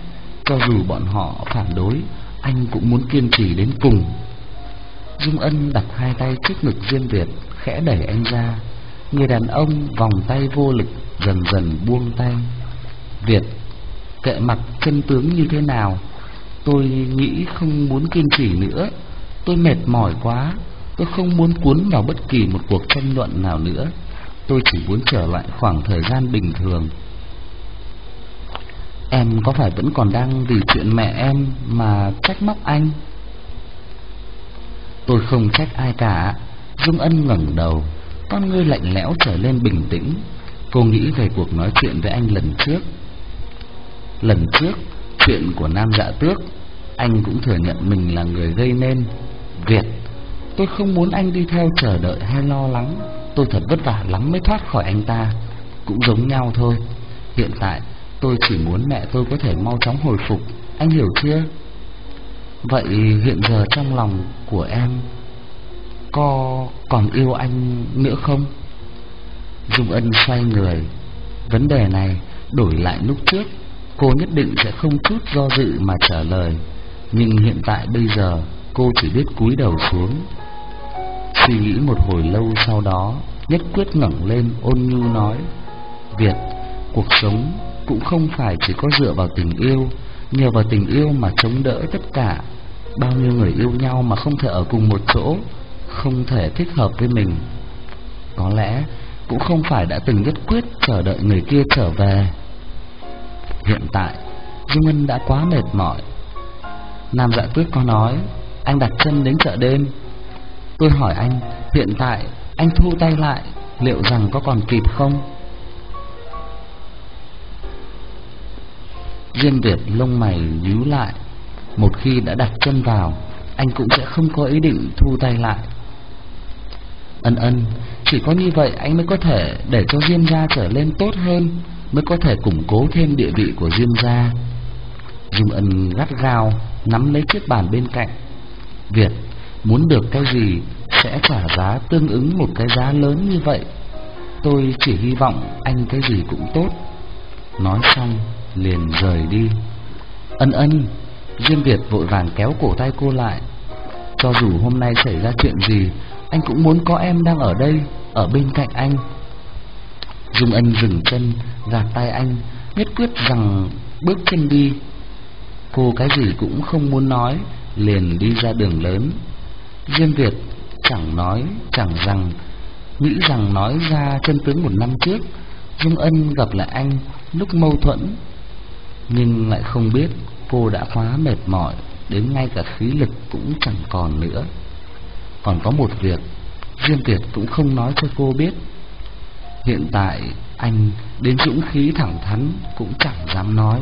Cho dù bọn họ phản đối, Anh cũng muốn kiên trì đến cùng. Dung Ân đặt hai tay trước ngực Diên Việt Khẽ đẩy anh ra. Người đàn ông vòng tay vô lực, Dần dần buông tay. Việt, Kệ mặt chân tướng như thế nào Tôi nghĩ không muốn kiên trì nữa. Tôi mệt mỏi quá. Tôi không muốn cuốn vào bất kỳ một cuộc tranh luận nào nữa. Tôi chỉ muốn trở lại khoảng thời gian bình thường. Em có phải vẫn còn đang vì chuyện mẹ em mà trách móc anh? Tôi không trách ai cả. Dung Ân ngẩng đầu. Con ngươi lạnh lẽo trở lên bình tĩnh. Cô nghĩ về cuộc nói chuyện với anh lần trước. Lần trước Chuyện của Nam Dạ Tước, Anh cũng thừa nhận mình là người gây nên. Việt, Tôi không muốn anh đi theo chờ đợi hay lo lắng. Tôi thật vất vả lắm mới thoát khỏi anh ta, Cũng giống nhau thôi. Hiện tại, tôi chỉ muốn mẹ tôi có thể mau chóng hồi phục, Anh hiểu chưa? Vậy hiện giờ trong lòng của em, Có còn yêu anh nữa không? Dung Ân xoay người. Vấn đề này đổi lại lúc trước. Cô nhất định sẽ không chút do dự mà trả lời. Nhưng hiện tại bây giờ Cô chỉ biết cúi đầu xuống. Suy nghĩ một hồi lâu sau đó Nhất quyết ngẩng lên ôn nhu nói Việt, cuộc sống cũng không phải chỉ có dựa vào tình yêu. Nhờ vào tình yêu mà chống đỡ tất cả. Bao nhiêu người yêu nhau mà không thể ở cùng một chỗ Không thể thích hợp với mình. Có lẽ cũng không phải đã từng nhất quyết chờ đợi người kia trở về. Hiện tại. Dung Ân đã quá mệt mỏi. Nam dạ tuyết có nói, Anh đặt chân đến chợ đêm. Tôi hỏi anh, Hiện tại anh thu tay lại, Liệu rằng có còn kịp không? Diên Việt lông mày nhíu lại. Một khi đã đặt chân vào, Anh cũng sẽ không có ý định thu tay lại. Ân ân, Chỉ có như vậy anh mới có thể Để cho Diêm gia trở lên tốt hơn. Mới có thể củng cố thêm địa vị của Diêm gia. Dung ân gắt gao Nắm lấy chiếc bàn bên cạnh. Việt, Muốn được cái gì Sẽ trả giá tương ứng một cái giá lớn như vậy. Tôi chỉ hy vọng anh cái gì cũng tốt. Nói xong, liền rời đi. Ân ân, Diêm Việt vội vàng kéo cổ tay cô lại. Cho dù hôm nay xảy ra chuyện gì, Anh cũng muốn có em đang ở đây, Ở bên cạnh anh. Dung Ân dừng chân Gạt tay anh, Nhất quyết rằng bước chân đi. Cô cái gì cũng không muốn nói, Liền đi ra đường lớn. Diêm Việt chẳng nói, chẳng rằng, Nghĩ rằng nói ra chân tướng một năm trước, Dung Ân gặp lại anh lúc mâu thuẫn. Nhưng lại không biết cô đã quá mệt mỏi, Đến ngay cả khí lực cũng chẳng còn nữa. Còn có một việc, Diêm Việt cũng không nói cho cô biết. Hiện tại anh đến dũng khí thẳng thắn cũng chẳng dám nói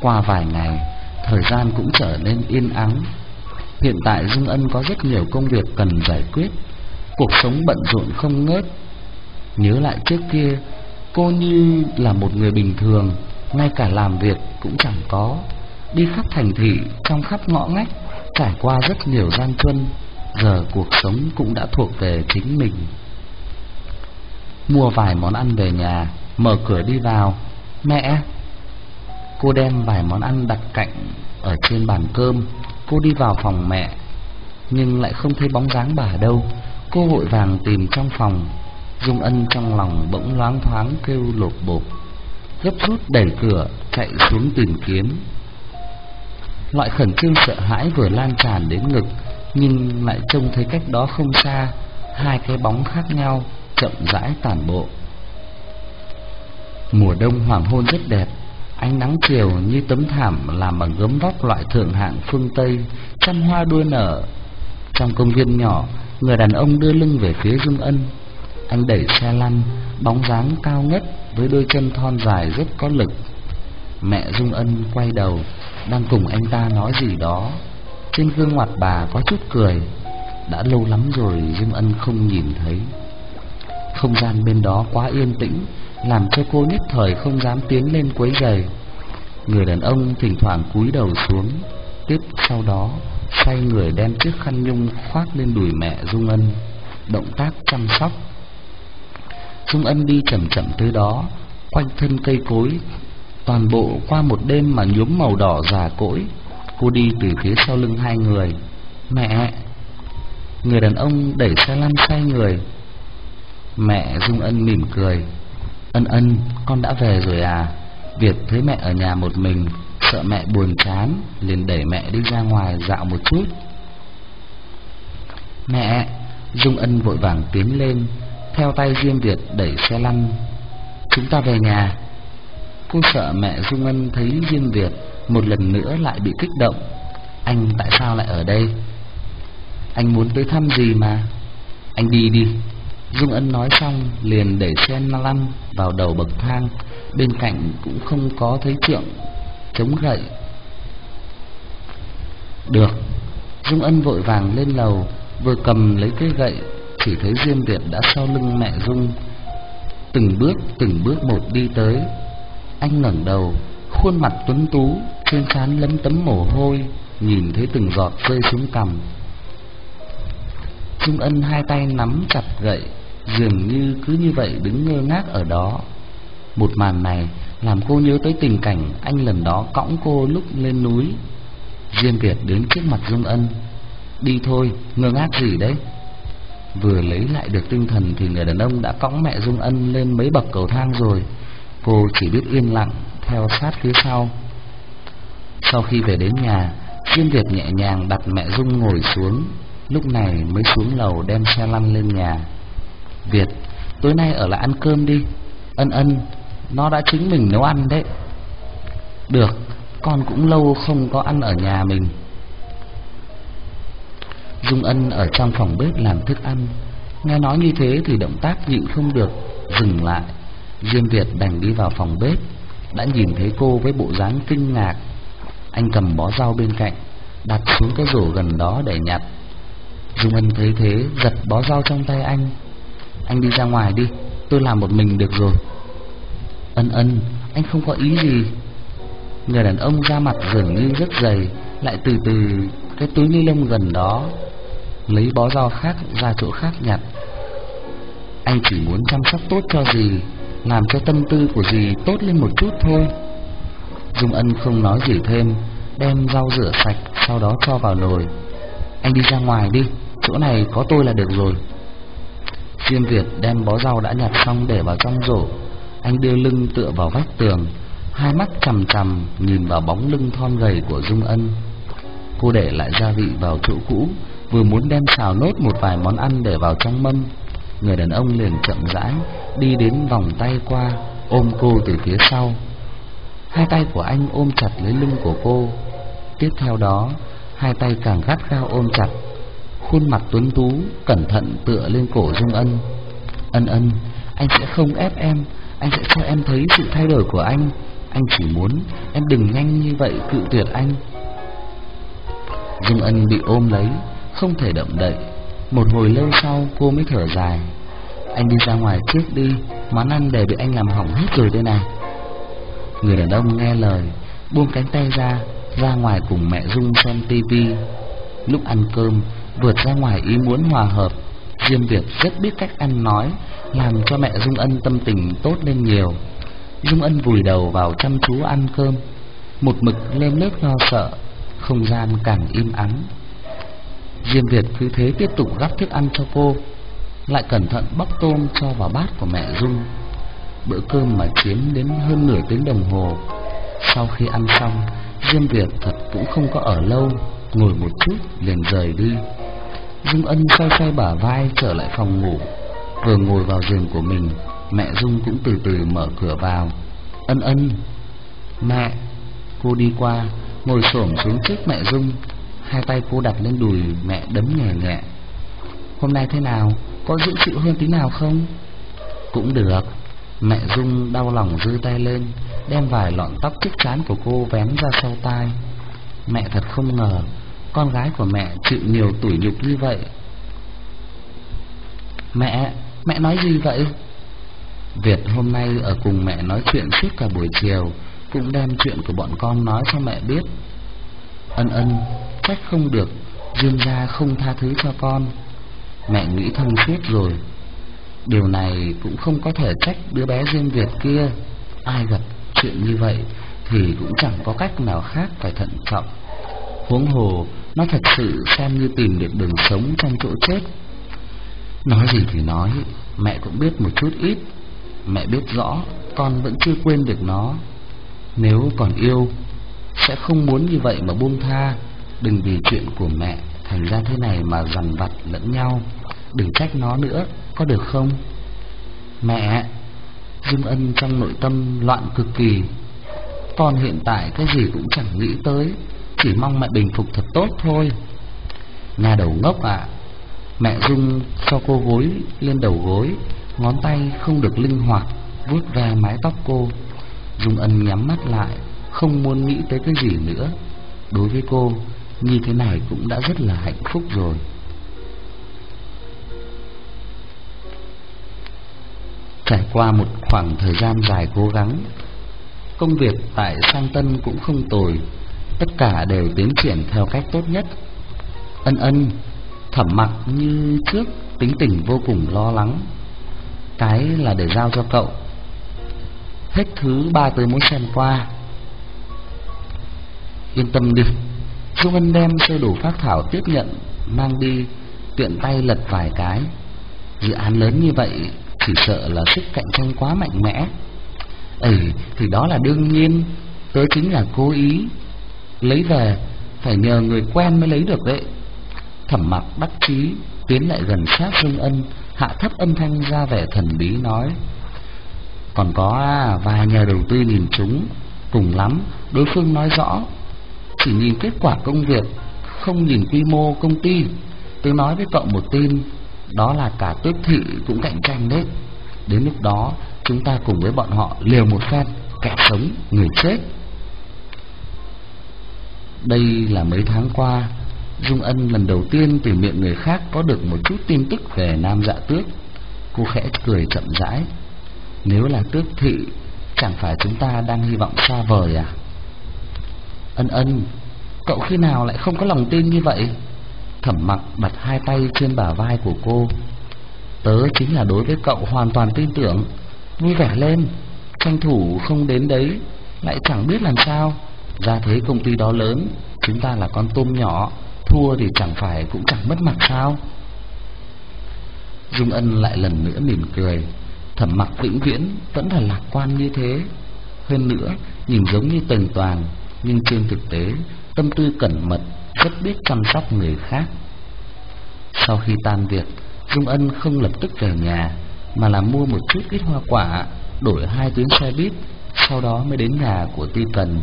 Qua vài ngày, thời gian cũng trở nên yên ắng. Hiện tại Dương Ân có rất nhiều công việc cần giải quyết, cuộc sống bận rộn không ngớt. Nhớ lại trước kia, cô như là một người bình thường, ngay cả làm việc cũng chẳng có, đi khắp thành thị, trong khắp ngõ ngách, trải qua rất nhiều gian truân, giờ cuộc sống cũng đã thuộc về chính mình. Mua vài món ăn về nhà, mở cửa đi vào, "Mẹ, Cô đem vài món ăn đặt cạnh ở trên bàn cơm. Cô đi vào phòng mẹ Nhưng lại không thấy bóng dáng bà đâu. Cô vội vàng tìm trong phòng. Dung Ân trong lòng bỗng loáng thoáng kêu lột bột Gấp rút đẩy cửa chạy xuống tìm kiếm. Loại khẩn trương sợ hãi vừa lan tràn đến ngực Nhưng lại trông thấy cách đó không xa Hai cái bóng khác nhau chậm rãi tản bộ Mùa đông hoàng hôn rất đẹp Ánh nắng chiều như tấm thảm làm bằng gấm vóc loại thượng hạng phương Tây, trăm hoa đua nở. Trong công viên nhỏ, người đàn ông đưa lưng về phía Dung Ân. Anh đẩy xe lăn, bóng dáng cao ngất với đôi chân thon dài rất có lực. Mẹ Dung Ân quay đầu, đang cùng anh ta nói gì đó. Trên gương mặt bà có chút cười. Đã lâu lắm rồi Dung Ân không nhìn thấy. Không gian bên đó quá yên tĩnh, làm cho cô nhất thời không dám tiến lên quấy rầy. Người đàn ông thỉnh thoảng cúi đầu xuống, tiếp sau đó xoay người đem chiếc khăn nhung khoác lên đùi mẹ Dung Ân, động tác chăm sóc. Dung Ân đi chậm chậm tới đó, quanh thân cây cối, toàn bộ qua một đêm mà nhuốm màu đỏ già cỗi. Cô đi từ phía sau lưng hai người. Mẹ! Người đàn ông đẩy xe lăn xoay người. Mẹ Dung Ân mỉm cười. Ân ân, con đã về rồi à? Việt thấy mẹ ở nhà một mình, sợ mẹ buồn chán, liền đẩy mẹ đi ra ngoài dạo một chút. Mẹ, Dung Ân vội vàng tiến lên, theo tay Diêm Việt đẩy xe lăn. Chúng ta về nhà. Cô sợ mẹ Dung Ân thấy Diêm Việt một lần nữa lại bị kích động. Anh tại sao lại ở đây? Anh muốn tới thăm gì mà? Anh đi đi, Dung Ân nói xong liền đẩy xe lăn vào đầu bậc thang, bên cạnh cũng không có thấy trượng chống gậy. Được. Dung Ân vội vàng lên lầu, vừa cầm lấy cây gậy, chỉ thấy Diêm Việt đã sau lưng mẹ Dung, từng bước từng bước một đi tới. Anh ngẩng đầu, khuôn mặt tuấn tú, trên trán lấm tấm mồ hôi, nhìn thấy từng giọt rơi xuống cằm. Dung Ân hai tay nắm chặt gậy, dường như cứ như vậy đứng ngơ ngác ở đó. Một màn này làm cô nhớ tới tình cảnh anh lần đó cõng cô lúc lên núi. Diêm Việt đến trước mặt Dung Ân. Đi thôi, ngơ ngác gì đấy? Vừa lấy lại được tinh thần thì người đàn ông đã cõng mẹ Dung Ân lên mấy bậc cầu thang rồi. Cô chỉ biết yên lặng theo sát phía sau. Sau khi về đến nhà, Diêm Việt nhẹ nhàng đặt mẹ Dung ngồi xuống, lúc này mới xuống lầu đem xe lăn lên nhà. Việt, tối nay ở lại ăn cơm đi. Ân ân, nó đã chính mình nấu ăn đấy. Được, con cũng lâu không có ăn ở nhà mình. Dung Ân ở trong phòng bếp làm thức ăn. Nghe nói như thế thì động tác nhịn không được, dừng lại. Diêm Việt đành đi vào phòng bếp, đã nhìn thấy cô với bộ dáng kinh ngạc. Anh cầm bó rau bên cạnh, đặt xuống cái rổ gần đó để nhặt. Dung Ân thấy thế, giật bó rau trong tay anh, anh đi ra ngoài đi Tôi làm một mình được rồi. Ân ân Anh không có ý gì. Người đàn ông ra mặt dường như rất dày Lại từ từ cái túi ni lông gần đó Lấy bó rau khác ra chỗ khác nhặt. Anh chỉ muốn chăm sóc tốt cho gì làm cho tâm tư của dì tốt lên một chút thôi. Dung Ân không nói gì thêm, Đem rau rửa sạch, Sau đó cho vào nồi. Anh đi ra ngoài đi, Chỗ này có tôi là được rồi. Diêm Việt đem bó rau đã nhặt xong để vào trong rổ. Anh đưa lưng tựa vào vách tường, Hai mắt chằm chằm nhìn vào bóng lưng thon gầy của Dung Ân. Cô để lại gia vị vào chỗ cũ, Vừa muốn đem xào nốt một vài món ăn để vào trong mâm. Người đàn ông liền chậm rãi Đi đến vòng tay qua, Ôm cô từ phía sau. Hai tay của anh ôm chặt lấy lưng của cô. Tiếp theo đó, Hai tay càng gắt gao ôm chặt. Khuôn mặt tuấn tú, Cẩn thận tựa lên cổ Dung Ân. Ân ân, Anh sẽ không ép em. Anh sẽ cho em thấy sự thay đổi của anh. Anh chỉ muốn em đừng nhanh như vậy cự tuyệt anh. Dung Ân bị ôm lấy, Không thể động đậy. Một hồi lâu sau, cô mới thở dài. Anh đi ra ngoài trước đi, Món ăn đều bị anh làm hỏng hết rồi đây này. Người đàn ông nghe lời, Buông cánh tay ra Ra ngoài cùng mẹ Dung xem tivi Lúc ăn cơm, Vượt ra ngoài ý muốn hòa hợp. Diêm Việt rất biết cách ăn nói, Làm cho mẹ Dung Ân tâm tình tốt lên nhiều. Dung Ân vùi đầu vào chăm chú ăn cơm. Một mực lên lớp lo sợ, Không gian càng im ắng. Diêm Việt cứ thế tiếp tục gắp thức ăn cho cô, Lại cẩn thận bóc tôm cho vào bát của mẹ Dung. Bữa cơm mà chiếm đến hơn nửa tiếng đồng hồ. Sau khi ăn xong, Diêm Việt thật cũng không có ở lâu, Ngồi một chút liền rời đi. Dung Ân xoay xoay bả vai trở lại phòng ngủ. Vừa ngồi vào giường của mình, Mẹ Dung cũng từ từ mở cửa vào. Ân ân, Mẹ, Cô đi qua, Ngồi xổm xuống trước mẹ Dung. Hai tay cô đặt lên đùi mẹ đấm nhẹ nhẹ. Hôm nay thế nào? Có dễ chịu hơn tí nào không? Cũng được. Mẹ Dung đau lòng dư tay lên Đem vài lọn tóc chiếc chán của cô vén ra sau tai. Mẹ thật không ngờ Con gái của mẹ chịu nhiều tủi nhục như vậy. Mẹ, mẹ nói gì vậy? Việt hôm nay ở cùng mẹ nói chuyện suốt cả buổi chiều Cũng đem chuyện của bọn con nói cho mẹ biết. Ân ân, trách không được Dương gia không tha thứ cho con. Mẹ nghĩ thông suốt rồi. Điều này cũng không có thể trách đứa bé riêng Việt kia. Ai gặp chuyện như vậy Thì cũng chẳng có cách nào khác phải thận trọng. Huống hồ, Nó thật sự xem như tìm được đường sống trong chỗ chết. Nói gì thì nói, Mẹ cũng biết một chút ít. Mẹ biết rõ, Con vẫn chưa quên được nó. Nếu còn yêu, Sẽ không muốn như vậy mà buông tha. Đừng vì chuyện của mẹ, Thành ra thế này mà dằn vặt lẫn nhau. Đừng trách nó nữa, Có được không? Mẹ Dương Ân trong nội tâm loạn cực kỳ. Con hiện tại cái gì cũng chẳng nghĩ tới, Chỉ mong mẹ bình phục thật tốt thôi. Nhà đầu ngốc ạ. Mẹ Dung cho cô gối lên đầu gối, Ngón tay không được linh hoạt, vuốt ve mái tóc cô. Dung Ân nhắm mắt lại, Không muốn nghĩ tới cái gì nữa. Đối với cô như thế này cũng đã rất là hạnh phúc rồi. Trải qua một khoảng thời gian dài cố gắng, Công việc tại Sang Tân cũng không tồi. Tất cả đều tiến triển theo cách tốt nhất. Ân ân, Thẩm mặc như trước, Tính tình vô cùng lo lắng. Cái là để giao cho cậu. Hết thứ ba tôi muốn xem qua. Yên tâm đi. Dung Ân đem sơ đồ phát thảo tiếp nhận, Mang đi, Tiện tay lật vài cái. Dự án lớn như vậy Chỉ sợ là sức cạnh tranh quá mạnh mẽ. Ừ thì đó là đương nhiên, Tớ chính là cố ý. Lấy về, Phải nhờ người quen mới lấy được đấy. Thẩm mặc đắc chí, Tiến lại gần sát Dương Ân, Hạ thấp âm thanh ra vẻ thần bí nói, Còn có à, vài nhà đầu tư nhìn chúng, Cùng lắm, Đối phương nói rõ. Chỉ nhìn kết quả công việc Không nhìn quy mô công ty Tôi nói với cậu một tin Đó là cả tuyết thị cũng cạnh tranh đấy Đến lúc đó Chúng ta cùng với bọn họ liều một phen Kẻ sống người chết Đây là mấy tháng qua Dung Ân lần đầu tiên từ miệng người khác có được một chút tin tức về Nam Dạ Tước. Cô khẽ cười chậm rãi. Nếu là tước thị, chẳng phải chúng ta đang hy vọng xa vời à? Ân ân, cậu khi nào lại không có lòng tin như vậy? Thẩm mặc đặt hai tay trên bả vai của cô. Tớ chính là đối với cậu hoàn toàn tin tưởng. Vui vẻ lên Tranh thủ không đến đấy Lại chẳng biết làm sao Ra thế công ty đó lớn Chúng ta là con tôm nhỏ Thua thì chẳng phải cũng chẳng mất mặt sao Dung Ân lại lần nữa mỉm cười Thẩm mặc vĩnh viễn Vẫn là lạc quan như thế Hơn nữa nhìn giống như tần toàn nhưng trên thực tế, Tâm tư cẩn mật Rất biết chăm sóc người khác. Sau khi tan việc, Dung Ân không lập tức về nhà, Mà là mua một chút ít hoa quả, Đổi hai tuyến xe buýt, Sau đó mới đến nhà của Tư Cần.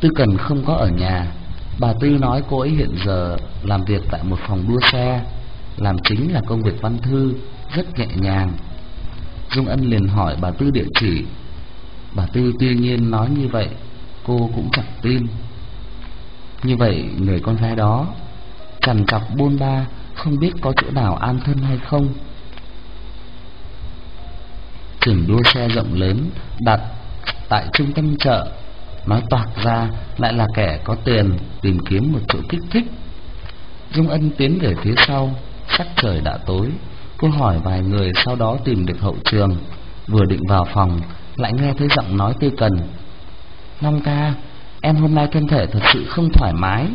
Tư Cần không có ở nhà. Bà Tư nói cô ấy hiện giờ làm việc tại một phòng đua xe, Làm chính là công việc văn thư, Rất nhẹ nhàng. Dung Ân liền hỏi bà Tư địa chỉ. Bà Tư tuy nhiên nói như vậy, Cô cũng chẳng tin. Như vậy, người con gái đó Cằn cặp buôn ba, Không biết có chỗ nào an thân hay không. Trường đua xe rộng lớn Đặt tại trung tâm chợ, Nói toạc ra lại là kẻ có tiền Tìm kiếm một chỗ kích thích. Dung Ân tiến về phía sau, Sắc trời đã tối. Cô hỏi vài người sau đó tìm được hậu trường, Vừa định vào phòng lại nghe thấy giọng nói tê cần. Long ca, Em hôm nay thân thể thật sự không thoải mái.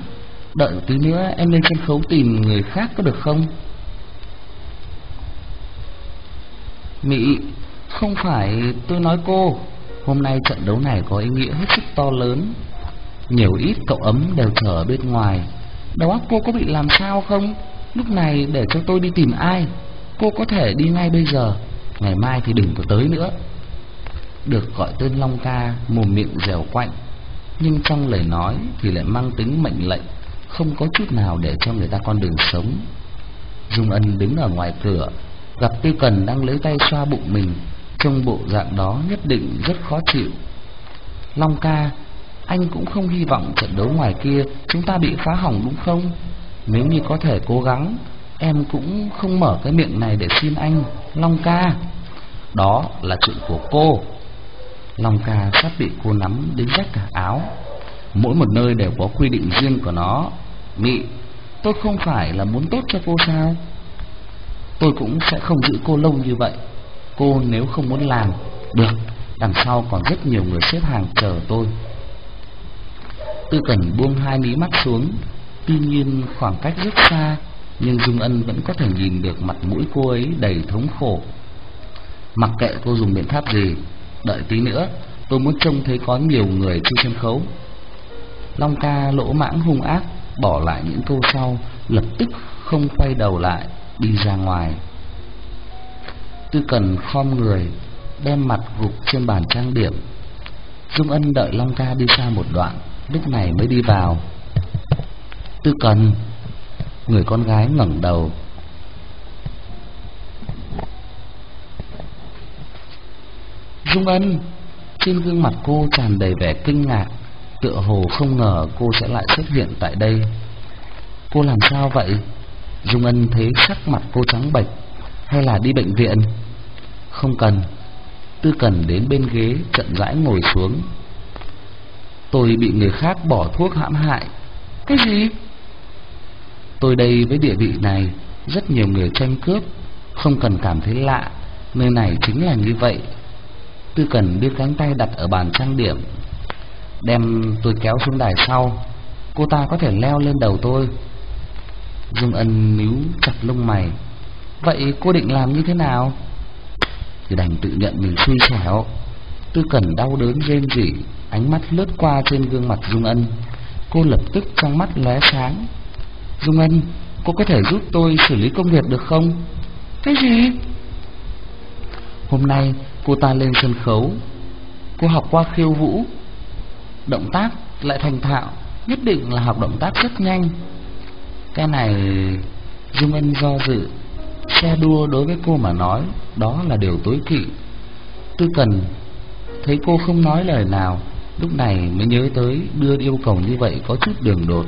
Đợi tí nữa em lên sân khấu tìm người khác có được không? Mỹ Không phải tôi nói cô. Hôm nay trận đấu này có ý nghĩa hết sức to lớn. Nhiều ít cậu ấm đều chờ ở bên ngoài. Đầu óc cô có bị làm sao không? Lúc này để cho tôi đi tìm ai? Cô có thể đi ngay bây giờ. Ngày mai thì đừng có tới nữa. Được gọi tên Long Ca, Mồm miệng dẻo quạnh. Nhưng trong lời nói thì lại mang tính mệnh lệnh, Không có chút nào để cho người ta con đường sống. Dung Ân đứng ở ngoài cửa, Gặp Tiêu Cần đang lấy tay xoa bụng mình trong bộ dạng đó nhất định rất khó chịu. Long ca, Anh cũng không hy vọng trận đấu ngoài kia Chúng ta bị phá hỏng đúng không? Nếu như có thể cố gắng, Em cũng không mở cái miệng này để xin anh, Long ca. Đó là chuyện của cô. Long ca sắp bị cô nắm đến rách cả áo. Mỗi một nơi đều có quy định riêng của nó. Mị, Tôi không phải là muốn tốt cho cô sao? Tôi cũng sẽ không giữ cô lâu như vậy. Cô nếu không muốn làm, Được, Đằng sau còn rất nhiều người xếp hàng chờ tôi. Tư Cẩn buông hai mí mắt xuống. Tuy nhiên khoảng cách rất xa, Nhưng Dung Ân vẫn có thể nhìn được mặt mũi cô ấy đầy thống khổ. Mặc kệ cô dùng biện pháp gì Đợi tí nữa. Tôi muốn trông thấy có nhiều người trên sân khấu. Long ca lỗ mãng hung ác Bỏ lại những câu sau, Lập tức không quay đầu lại, Đi ra ngoài. Tư Cần khom người, Đem mặt gục trên bàn trang điểm. Dung Ân đợi Long Ca đi xa một đoạn, Lúc này mới đi vào. Tư Cần. Người con gái ngẩng đầu Dung Ân Trên gương mặt cô tràn đầy vẻ kinh ngạc Tựa hồ không ngờ cô sẽ lại xuất hiện tại đây Cô làm sao vậy Dung Ân thấy sắc mặt cô trắng bệch hay là đi bệnh viện? Không cần. Tư Cần đến bên ghế chậm rãi ngồi xuống. Tôi bị người khác bỏ thuốc hãm hại. Cái gì? Tôi đây với địa vị này, rất nhiều người tranh cướp, không cần cảm thấy lạ, nơi này chính là như vậy. Tư Cần đưa cánh tay đặt ở bàn trang điểm, đem tôi kéo xuống đài sau. Cô ta có thể leo lên đầu tôi. Dung Ân níu chặt lông mày. Vậy cô định làm như thế nào? Thì đành tự nhận mình xui xẻo Tư Cẩn đau đớn rên rỉ Ánh mắt lướt qua trên gương mặt Dung Ân Cô lập tức trong mắt lóe sáng Dung Ân Cô có thể giúp tôi xử lý công việc được không Cái gì Hôm nay cô ta lên sân khấu. Cô học qua khiêu vũ Động tác lại thành thạo Nhất định là học động tác rất nhanh. Cái này Dung anh do dự Xe đua đối với cô mà nói Đó là điều tối kỵ. Tôi cần Thấy cô không nói lời nào Lúc này mới nhớ tới đưa yêu cầu như vậy có chút đường đột.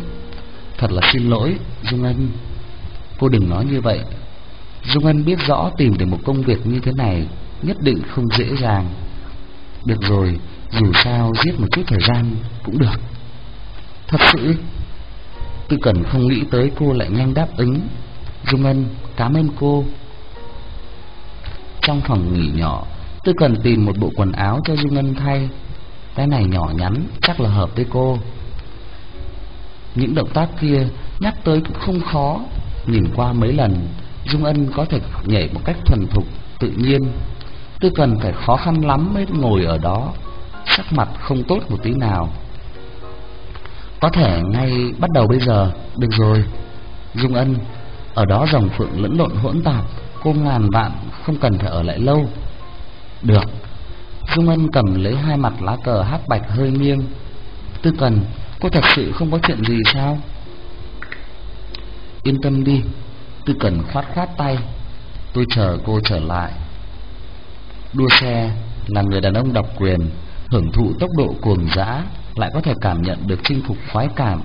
Thật là xin lỗi Dung anh, Cô đừng nói như vậy. Dung anh biết rõ tìm được một công việc như thế này Nhất định không dễ dàng. Được rồi, Dù sao giết một chút thời gian cũng được. Thật sự Tôi cần không nghĩ tới cô lại nhanh đáp ứng. Dung Ân, cảm ơn cô. Trong phòng nghỉ nhỏ, Tôi cần tìm một bộ quần áo cho Dung Ân thay. Cái này nhỏ nhắn, Chắc là hợp với cô. Những động tác kia Nhắc tới cũng không khó. Nhìn qua mấy lần, Dung Ân có thể nhảy một cách thuần thục, Tự nhiên. Tôi cần phải khó khăn lắm mới ngồi ở đó Sắc mặt không tốt một tí nào. Có thể ngay bắt đầu bây giờ. Được rồi. Dung Ân Ở đó dòng phượng lẫn lộn hỗn tạp Cô ngàn vạn không cần phải ở lại lâu. Được. Dung Ân cầm lấy hai mặt lá cờ hát bạch hơi nghiêng. Tư cần Cô thật sự không có chuyện gì sao? Yên tâm đi. Tư cần khoát khoát tay. Tôi chờ cô trở lại Đua xe là người đàn ông độc quyền, Hưởng thụ tốc độ cuồng dã, Lại có thể cảm nhận được chinh phục khoái cảm.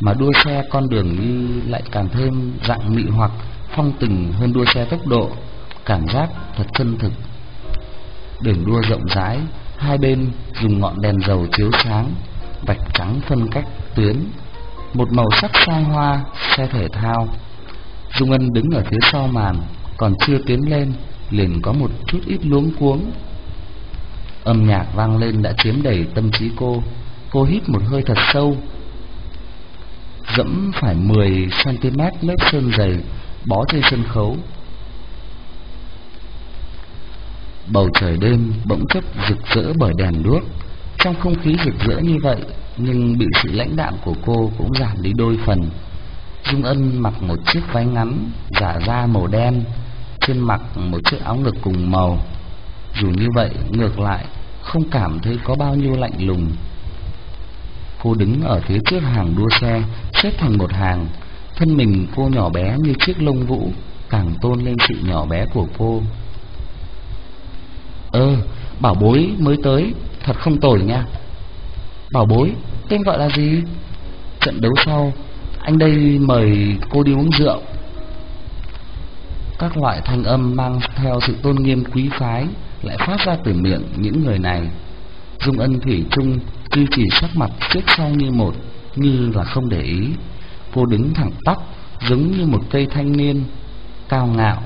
Mà đua xe con đường đi lại càng thêm dạng mị hoặc Phong tình hơn đua xe tốc độ, Cảm giác thật chân thực. Đường đua rộng rãi, Hai bên dùng ngọn đèn dầu chiếu sáng, Vạch trắng phân cách tuyến, Một màu sắc sai hoa Xe thể thao. Dung Ân đứng ở phía sau màn, Còn chưa tiến lên Liền có một chút ít luống cuống. Âm nhạc vang lên đã chiếm đầy tâm trí cô. Cô hít một hơi thật sâu. Dẫm phải 10cm lớp sơn dày Bó trên sân khấu. Bầu trời đêm bỗng chốc rực rỡ bởi đèn đuốc. Trong không khí rực rỡ như vậy, Nhưng bị sự lãnh đạm của cô cũng giảm đi đôi phần. Dung Ân mặc một chiếc váy ngắn, Giả da màu đen trên mặc một chiếc áo ngực cùng màu. Dù như vậy ngược lại Không cảm thấy có bao nhiêu lạnh lùng. Cô đứng ở phía trước hàng đua xe Xếp thành một hàng. Thân mình cô nhỏ bé như chiếc lông vũ Càng tôn lên sự nhỏ bé của cô. Ơ, bảo bối mới tới Thật không tồi nha. Bảo bối, tên gọi là gì? Trận đấu sau Anh đây mời cô đi uống rượu. Các loại thanh âm mang theo sự tôn nghiêm quý phái Lại phát ra từ miệng những người này. Dung ân thủy trung tuy chỉ sắc mặt trước sau như một, Như là không để ý. Cô đứng thẳng tắp, Giống như một cây thanh niên, Cao ngạo.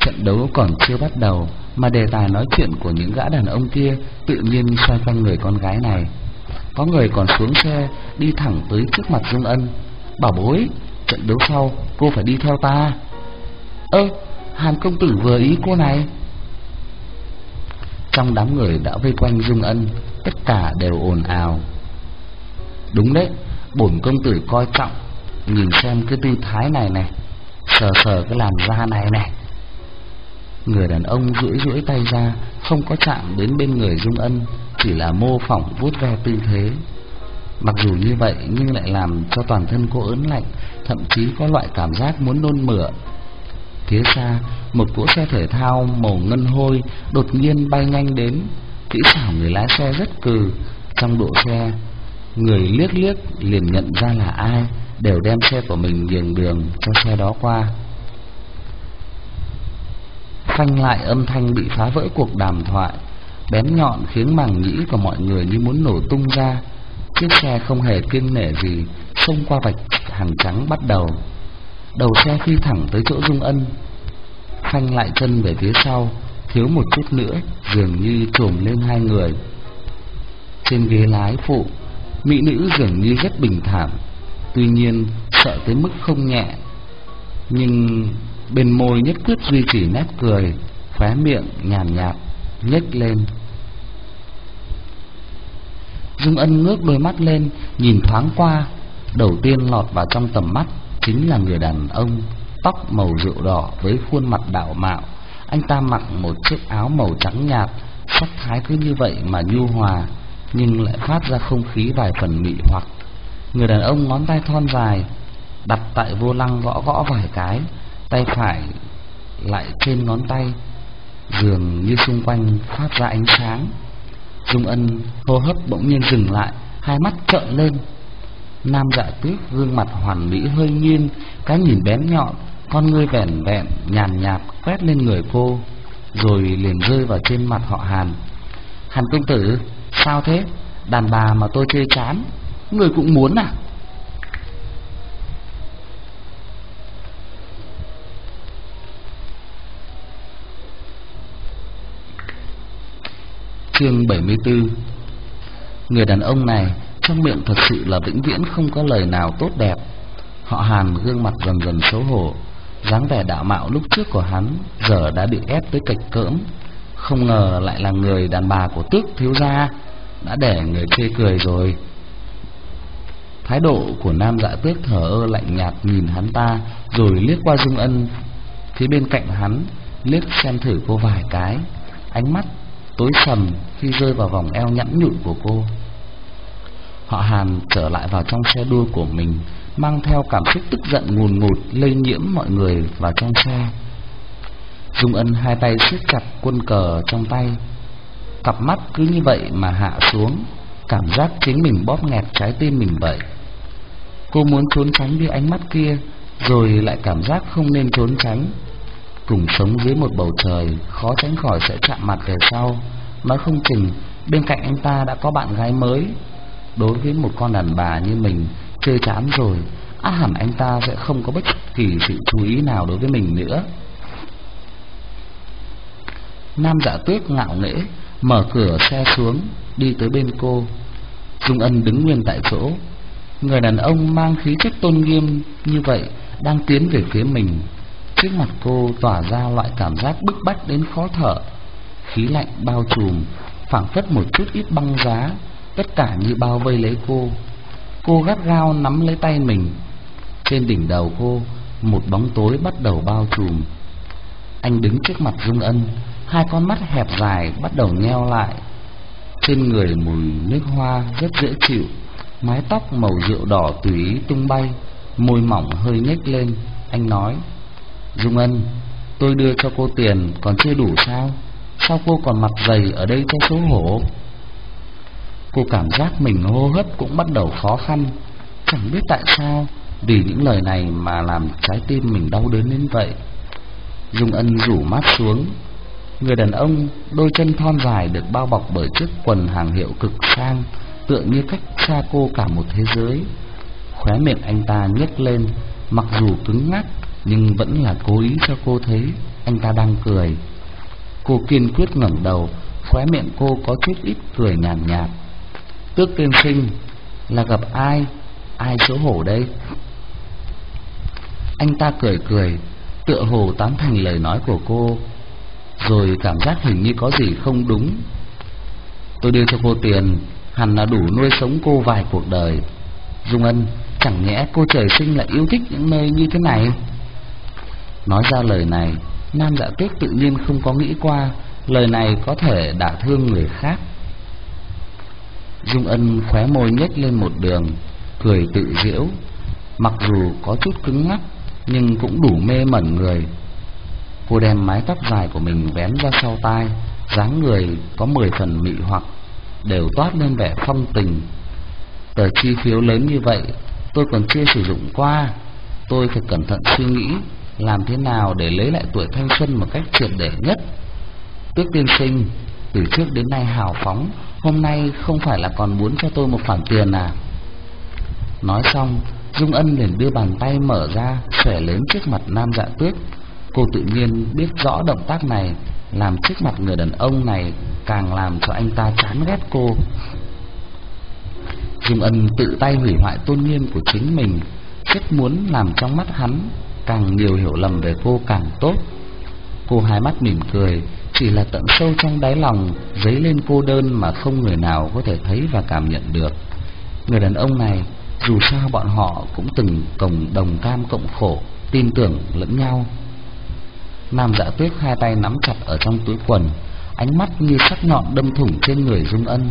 Trận đấu còn chưa bắt đầu, Mà đề tài nói chuyện của những gã đàn ông kia Tự nhiên xoay quanh người con gái này. Có người còn xuống xe, Đi thẳng tới trước mặt Dung Ân. Bảo bối Trận đấu sau, cô phải đi theo ta. Ơ, Hàn công tử vừa ý cô này. Trong đám người đã vây quanh Dung Ân, Tất cả đều ồn ào. Đúng đấy, Bổn công tử coi trọng, Nhìn xem cái tư thái này này, Sờ sờ cái làn da này này. Người đàn ông duỗi duỗi tay ra, Không có chạm đến bên người Dung Ân, Chỉ là mô phỏng vuốt ve tư thế. Mặc dù như vậy, Nhưng lại làm cho toàn thân cô ớn lạnh, Thậm chí có loại cảm giác muốn nôn mửa. Phía xa, Một cỗ xe thể thao màu ngân hôi Đột nhiên bay nhanh đến. Kỹ xảo người lái xe rất cừ. Trong độ xe, Người liếc liếc liền nhận ra là ai, Đều đem xe của mình nhường đường cho xe đó qua. Phanh lại âm thanh bị phá vỡ cuộc đàm thoại, Bén nhọn khiến màng nhĩ của mọi người như muốn nổ tung ra. Chiếc xe không hề kiêng nể gì, Xông qua vạch hàng trắng bắt đầu. Đầu xe phi thẳng tới chỗ Dung Ân. Phanh lại chân về phía sau, Thiếu một chút nữa, Dường như trồm lên hai người. Trên ghế lái phụ, Mỹ nữ dường như rất bình thản, Tuy nhiên sợ tới mức không nhẹ. Nhưng bên môi nhất quyết duy trì nét cười, Khóe miệng nhàn nhạt, nhếch lên. Dương Ân ngước đôi mắt lên, Nhìn thoáng qua. Đầu tiên lọt vào trong tầm mắt Chính là người đàn ông, Tóc màu rượu đỏ với khuôn mặt đạo mạo. Anh ta mặc một chiếc áo màu trắng nhạt, Sắc thái cứ như vậy mà nhu hòa, Nhưng lại phát ra không khí vài phần mị hoặc. Người đàn ông ngón tay thon dài, Đặt tại vô lăng gõ gõ vài cái, Tay phải lại trên ngón tay, Dường như xung quanh phát ra ánh sáng. Dung ân hô hấp bỗng nhiên dừng lại, Hai mắt trợn lên. Nam dạ tuyết gương mặt hoàn mỹ hơi nghiêng, Cái nhìn bén nhọn, Con ngươi vẻn vẹn, nhàn nhạt quét lên người cô, Rồi liền rơi vào trên mặt họ Hàn. Hàn công tử, Sao thế? Đàn bà mà tôi chê chán, Người cũng muốn à? Chương 74 Người đàn ông này trong miệng thật sự là vĩnh viễn không có lời nào tốt đẹp. Họ Hàn gương mặt dần dần xấu hổ, dáng vẻ đạo mạo lúc trước của hắn giờ đã bị ép tới cạch cỡm. Không ngờ lại là người đàn bà của tước thiếu gia, đã để người chê cười rồi. Thái độ của nam dạ tước thở ơ lạnh nhạt nhìn hắn ta Rồi liếc qua Dung Ân Phía bên cạnh hắn Liếc xem thử cô vài cái Ánh mắt tối sầm khi rơi vào vòng eo nhẵn nhụi của cô. Họ Hàn trở lại vào trong xe đua của mình, Mang theo cảm xúc tức giận ngùn ngụt, Lây nhiễm mọi người vào trong xe. Dung Ân hai tay siết chặt quân cờ trong tay. Cặp mắt cứ như vậy mà hạ xuống, Cảm giác chính mình bóp nghẹt trái tim mình vậy. Cô muốn trốn tránh đi ánh mắt kia, Rồi lại cảm giác không nên trốn tránh. Cùng sống dưới một bầu trời, Khó tránh khỏi sẽ chạm mặt về sau. Nói không chừng, Bên cạnh anh ta đã có bạn gái mới. Đối với một con đàn bà như mình, Chơi chán rồi, Á hẳn anh ta sẽ không có bất kỳ sự chú ý nào đối với mình nữa. Nam giả dạ tuyết ngạo nghễ, Mở cửa xe xuống, Đi tới bên cô. Dung Ân đứng nguyên tại chỗ. Người đàn ông mang khí chất tôn nghiêm như vậy Đang tiến về phía mình. Trước mặt cô tỏa ra loại cảm giác bức bách đến khó thở. Khí lạnh bao trùm, phảng phất một chút ít băng giá, Tất cả như bao vây lấy cô. Cô gắt gao nắm lấy tay mình. Trên đỉnh đầu cô, Một bóng tối bắt đầu bao trùm. Anh đứng trước mặt Dung Ân, Hai con mắt hẹp dài bắt đầu nheo lại. Trên người mùi nước hoa rất dễ chịu, Mái tóc màu rượu đỏ tùy ý tung bay, Môi mỏng hơi nhếch lên. Anh nói Dung Ân, Tôi đưa cho cô tiền, còn chưa đủ sao? Sao cô còn mặt dày ở đây cho xấu hổ? Cô cảm giác mình hô hấp cũng bắt đầu khó khăn. Chẳng biết tại sao, Vì những lời này mà làm trái tim mình đau đớn đến vậy. Dung Ân rủ mắt xuống. Người đàn ông, đôi chân thon dài được bao bọc bởi chiếc quần hàng hiệu cực sang, Tựa như cách xa cô cả một thế giới. Khóe miệng anh ta nhếch lên, Mặc dù cứng ngắc nhưng vẫn là cố ý cho cô thấy Anh ta đang cười. Cô kiên quyết ngẩng đầu Khóe miệng cô có chút ít cười nhàn nhạt, nhạt Tước tiên sinh Là gặp ai? Ai xấu hổ đây? Anh ta cười cười Tựa hồ tán thành lời nói của cô. Rồi cảm giác hình như có gì không đúng. Tôi đưa cho cô tiền Hẳn là đủ nuôi sống cô vài cuộc đời. Dung Ân Chẳng nhẽ cô trời sinh lại yêu thích những nơi như thế này? Nói ra lời này, Nam dạ tuyết tự nhiên không có nghĩ qua, Lời này có thể đả thương người khác. Dung Ân khóe môi nhếch lên một đường, Cười tự giễu. Mặc dù có chút cứng ngắc, Nhưng cũng đủ mê mẩn người. Cô đem mái tóc dài của mình vén ra sau tai, dáng người có mười phần mị hoặc, Đều toát lên vẻ phong tình. Tờ chi phiếu lớn như vậy, Tôi còn chưa sử dụng qua. Tôi phải cẩn thận suy nghĩ. Làm thế nào để lấy lại tuổi thanh xuân một cách triệt để nhất? Tước tiên sinh, Từ trước đến nay hào phóng, Hôm nay không phải là còn muốn cho tôi một khoản tiền à? Nói xong, Dung Ân liền đưa bàn tay mở ra xẻ lớn trước mặt nam dạ tuyết Cô tự nhiên biết rõ động tác này, Làm trước mặt người đàn ông này Càng làm cho anh ta chán ghét cô. Dung Ân tự tay hủy hoại tôn nghiêm của chính mình, Rất muốn làm trong mắt hắn Càng nhiều hiểu lầm về cô càng tốt Cô hai mắt mỉm cười chỉ là tận sâu trong đáy lòng dấy lên cô đơn mà không người nào có thể thấy và cảm nhận được. Người đàn ông này, dù sao bọn họ cũng từng cộng đồng cam cộng khổ, tin tưởng lẫn nhau. Nam Dạ Tuyết hai tay nắm chặt ở trong túi quần, ánh mắt như sắc nhọn đâm thủng trên người Dung Ân.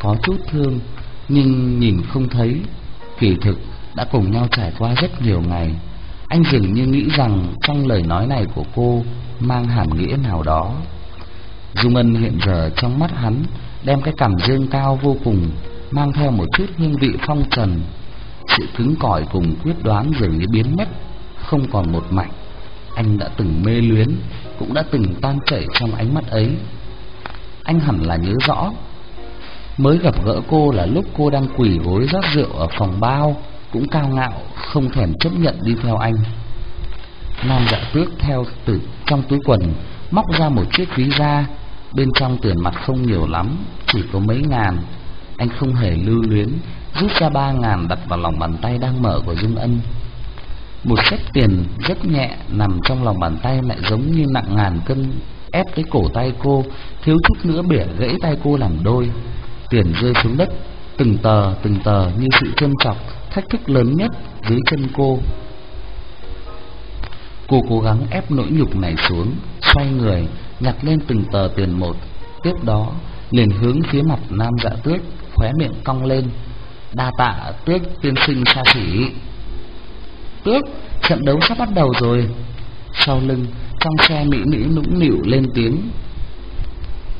Có chút thương, nhưng nhìn không thấy, kỳ thực đã cùng nhau trải qua rất nhiều ngày. Anh dường như nghĩ rằng trong lời nói này của cô mang hàm nghĩa nào đó. Dung Ân hiện giờ trong mắt hắn đem cái cảm dương cao vô cùng, mang theo một chút hương vị phong trần. Sự cứng cỏi cùng quyết đoán dường như biến mất, không còn một mảnh. Anh đã từng mê luyến, cũng đã từng tan chảy trong ánh mắt ấy. Anh hẳn là nhớ rõ, mới gặp gỡ cô là lúc cô đang quỳ gối rót rượu ở phòng bao, cũng cao ngạo, không thèm chấp nhận đi theo anh. Nam dạ tước theo từ trong túi quần Móc ra một chiếc ví da Bên trong tiền mặt không nhiều lắm Chỉ có mấy ngàn. Anh không hề lưu luyến Rút ra ba ngàn đặt vào lòng bàn tay đang mở của Dung Ân. Một xếp tiền rất nhẹ Nằm trong lòng bàn tay lại giống như nặng ngàn cân Ép cái cổ tay cô Thiếu chút nữa bể gãy tay cô làm đôi. Tiền rơi xuống đất Từng tờ từng tờ như sự châm chọc Thách thức lớn nhất dưới chân cô. Cô cố gắng ép nỗi nhục này xuống, Xoay người, Nhặt lên từng tờ tiền một. Tiếp đó, liền hướng phía mặt nam dạ tước, Khóe miệng cong lên. Đa tạ, tước tiên sinh xa xỉ Tước, Trận đấu sắp bắt đầu rồi. Sau lưng, Trong xe mỹ nữ nũng nịu lên tiếng.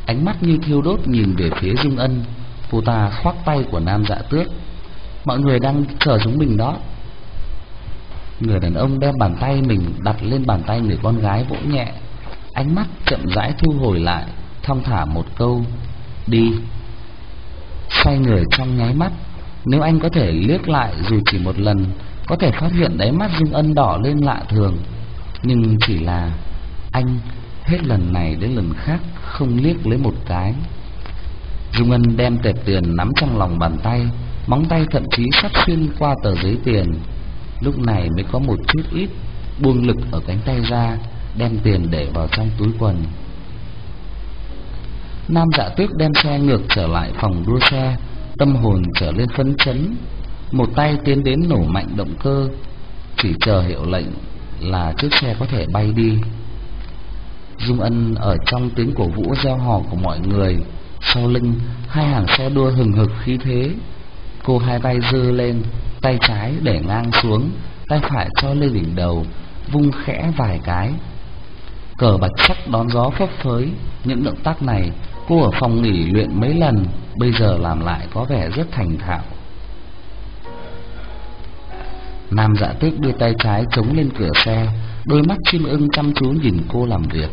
Ánh mắt như thiêu đốt nhìn về phía Dung Ân. Cô ta khoác tay của nam dạ tước. Mọi người đang chờ chúng mình đó. Người đàn ông đem bàn tay mình đặt lên bàn tay người con gái vỗ nhẹ. Ánh mắt chậm rãi thu hồi lại, Thong thả một câu, Đi. Xoay người trong nháy mắt, Nếu anh có thể liếc lại dù chỉ một lần, Có thể phát hiện đáy mắt Dung Ân đỏ lên lạ thường. Nhưng chỉ là Anh hết lần này đến lần khác Không liếc lấy một cái. Dung Ân đem tệp tiền nắm trong lòng bàn tay Móng tay thậm chí sắp xuyên qua tờ giấy tiền. Lúc này mới có một chút ít Buông lực ở cánh tay ra, Đem tiền để vào trong túi quần. Nam dạ tuyết đem xe ngược trở lại phòng đua xe, Tâm hồn trở lên phấn chấn. Một tay tiến đến nổ mạnh động cơ, Chỉ chờ hiệu lệnh là chiếc xe có thể bay đi. Dung Ân ở trong tiếng cổ vũ reo hò của mọi người, Sau lưng hai hàng xe đua hừng hực khí thế. Cô hai tay dơ lên, Tay trái để ngang xuống, Tay phải cho lên đỉnh đầu, Vung khẽ vài cái. Cờ bạch sắc đón gió phấp phới, Những động tác này Cô ở phòng nghỉ luyện mấy lần, Bây giờ làm lại có vẻ rất thành thạo. Nam dạ tước đưa tay trái chống lên cửa xe, Đôi mắt chim ưng chăm chú nhìn cô làm việc.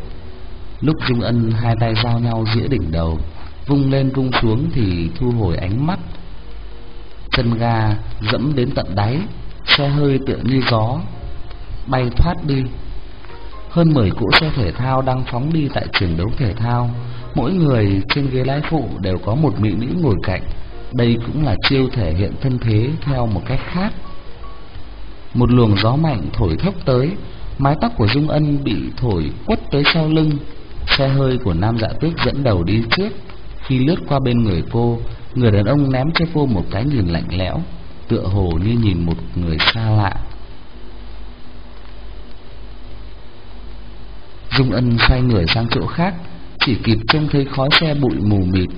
Lúc Dung Ân hai tay giao nhau giữa đỉnh đầu, Vung lên vung xuống thì thu hồi ánh mắt. Chân ga dẫm đến tận đáy, Xe hơi tựa như gió, Bay thoát đi. Hơn 10 cỗ xe thể thao đang phóng đi tại trường đấu thể thao. Mỗi người trên ghế lái phụ đều có một mỹ nữ ngồi cạnh. Đây cũng là chiêu thể hiện thân thế theo một cách khác. Một luồng gió mạnh thổi thốc tới, Mái tóc của Dung Ân bị thổi quất tới sau lưng. Xe hơi của Nam Dạ Tước dẫn đầu đi trước. Khi lướt qua bên người cô Người đàn ông ném cho cô một cái nhìn lạnh lẽo, Tựa hồ như nhìn một người xa lạ. Dung Ân xoay người sang chỗ khác, Chỉ kịp trông thấy khói xe bụi mù mịt.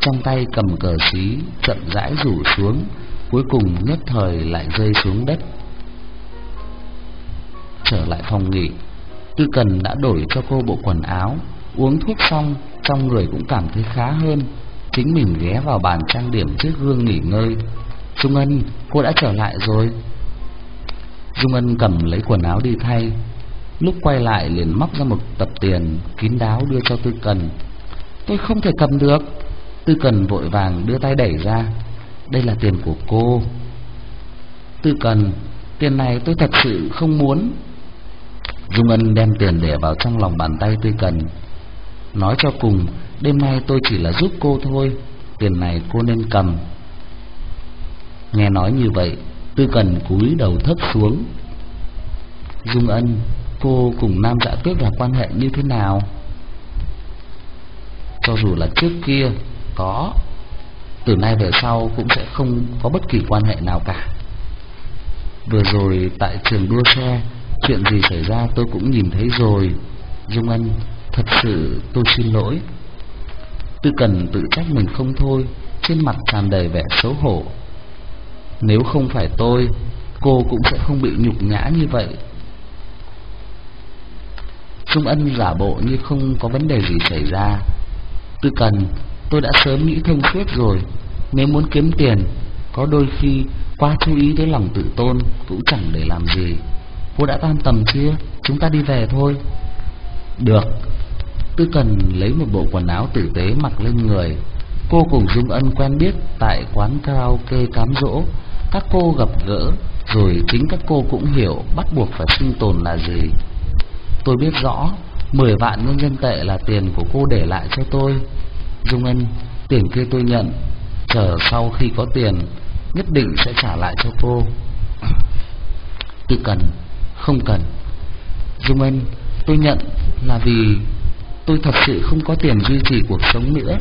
Trong tay cầm cờ xí, Chậm rãi rủ xuống, Cuối cùng nhất thời lại rơi xuống đất. Trở lại phòng nghỉ, Tư Cần đã đổi cho cô bộ quần áo, Uống thuốc xong, Trong người cũng cảm thấy khá hơn. Chính mình ghé vào bàn trang điểm trước gương nghỉ ngơi. Dung Ân, cô đã trở lại rồi. Dung Ân cầm lấy quần áo đi thay. Lúc quay lại liền móc ra một tập tiền Kín đáo đưa cho Tư Cần. Tôi không thể cầm được. Tư Cần vội vàng đưa tay đẩy ra. Đây là tiền của cô. Tư Cần Tiền này tôi thật sự không muốn. Dung Ân đem tiền để vào trong lòng bàn tay Tư Cần. Nói cho cùng, Đêm nay tôi chỉ là giúp cô thôi, Tiền này cô nên cầm. Nghe nói như vậy, Tư cần cúi đầu thấp xuống. Dung ân, Cô cùng nam dạ tước là quan hệ như thế nào? Cho dù là trước kia, Có. Từ nay về sau cũng sẽ không có bất kỳ quan hệ nào cả. Vừa rồi tại trường đua xe, Chuyện gì xảy ra tôi cũng nhìn thấy rồi. Dung Ân Thật sự tôi xin lỗi. Tư cần tự trách mình không thôi, Trên mặt tràn đầy vẻ xấu hổ. Nếu không phải tôi, Cô cũng sẽ không bị nhục nhã như vậy. Trung ân giả bộ như không có vấn đề gì xảy ra. Tư cần, Tôi đã sớm nghĩ thông suốt rồi. Nếu muốn kiếm tiền, Có đôi khi qua chú ý tới lòng tự tôn Cũng chẳng để làm gì. Cô đã tan tầm chưa? Chúng ta đi về thôi. Được. Tư Cần lấy một bộ quần áo tử tế mặc lên người. Cô cùng Dung Ân quen biết tại quán karaoke cám dỗ. Các cô gặp gỡ, Rồi chính các cô cũng hiểu bắt buộc phải sinh tồn là gì. Tôi biết rõ 10 vạn nhân dân tệ là tiền của cô để lại cho tôi. Dung Ân, Tiền kia tôi nhận. Chờ sau khi có tiền, Nhất định sẽ trả lại cho cô. Tư cần, Không cần. Dung Ân, Tôi nhận là vì Tôi thật sự không có tiền duy trì cuộc sống nữa.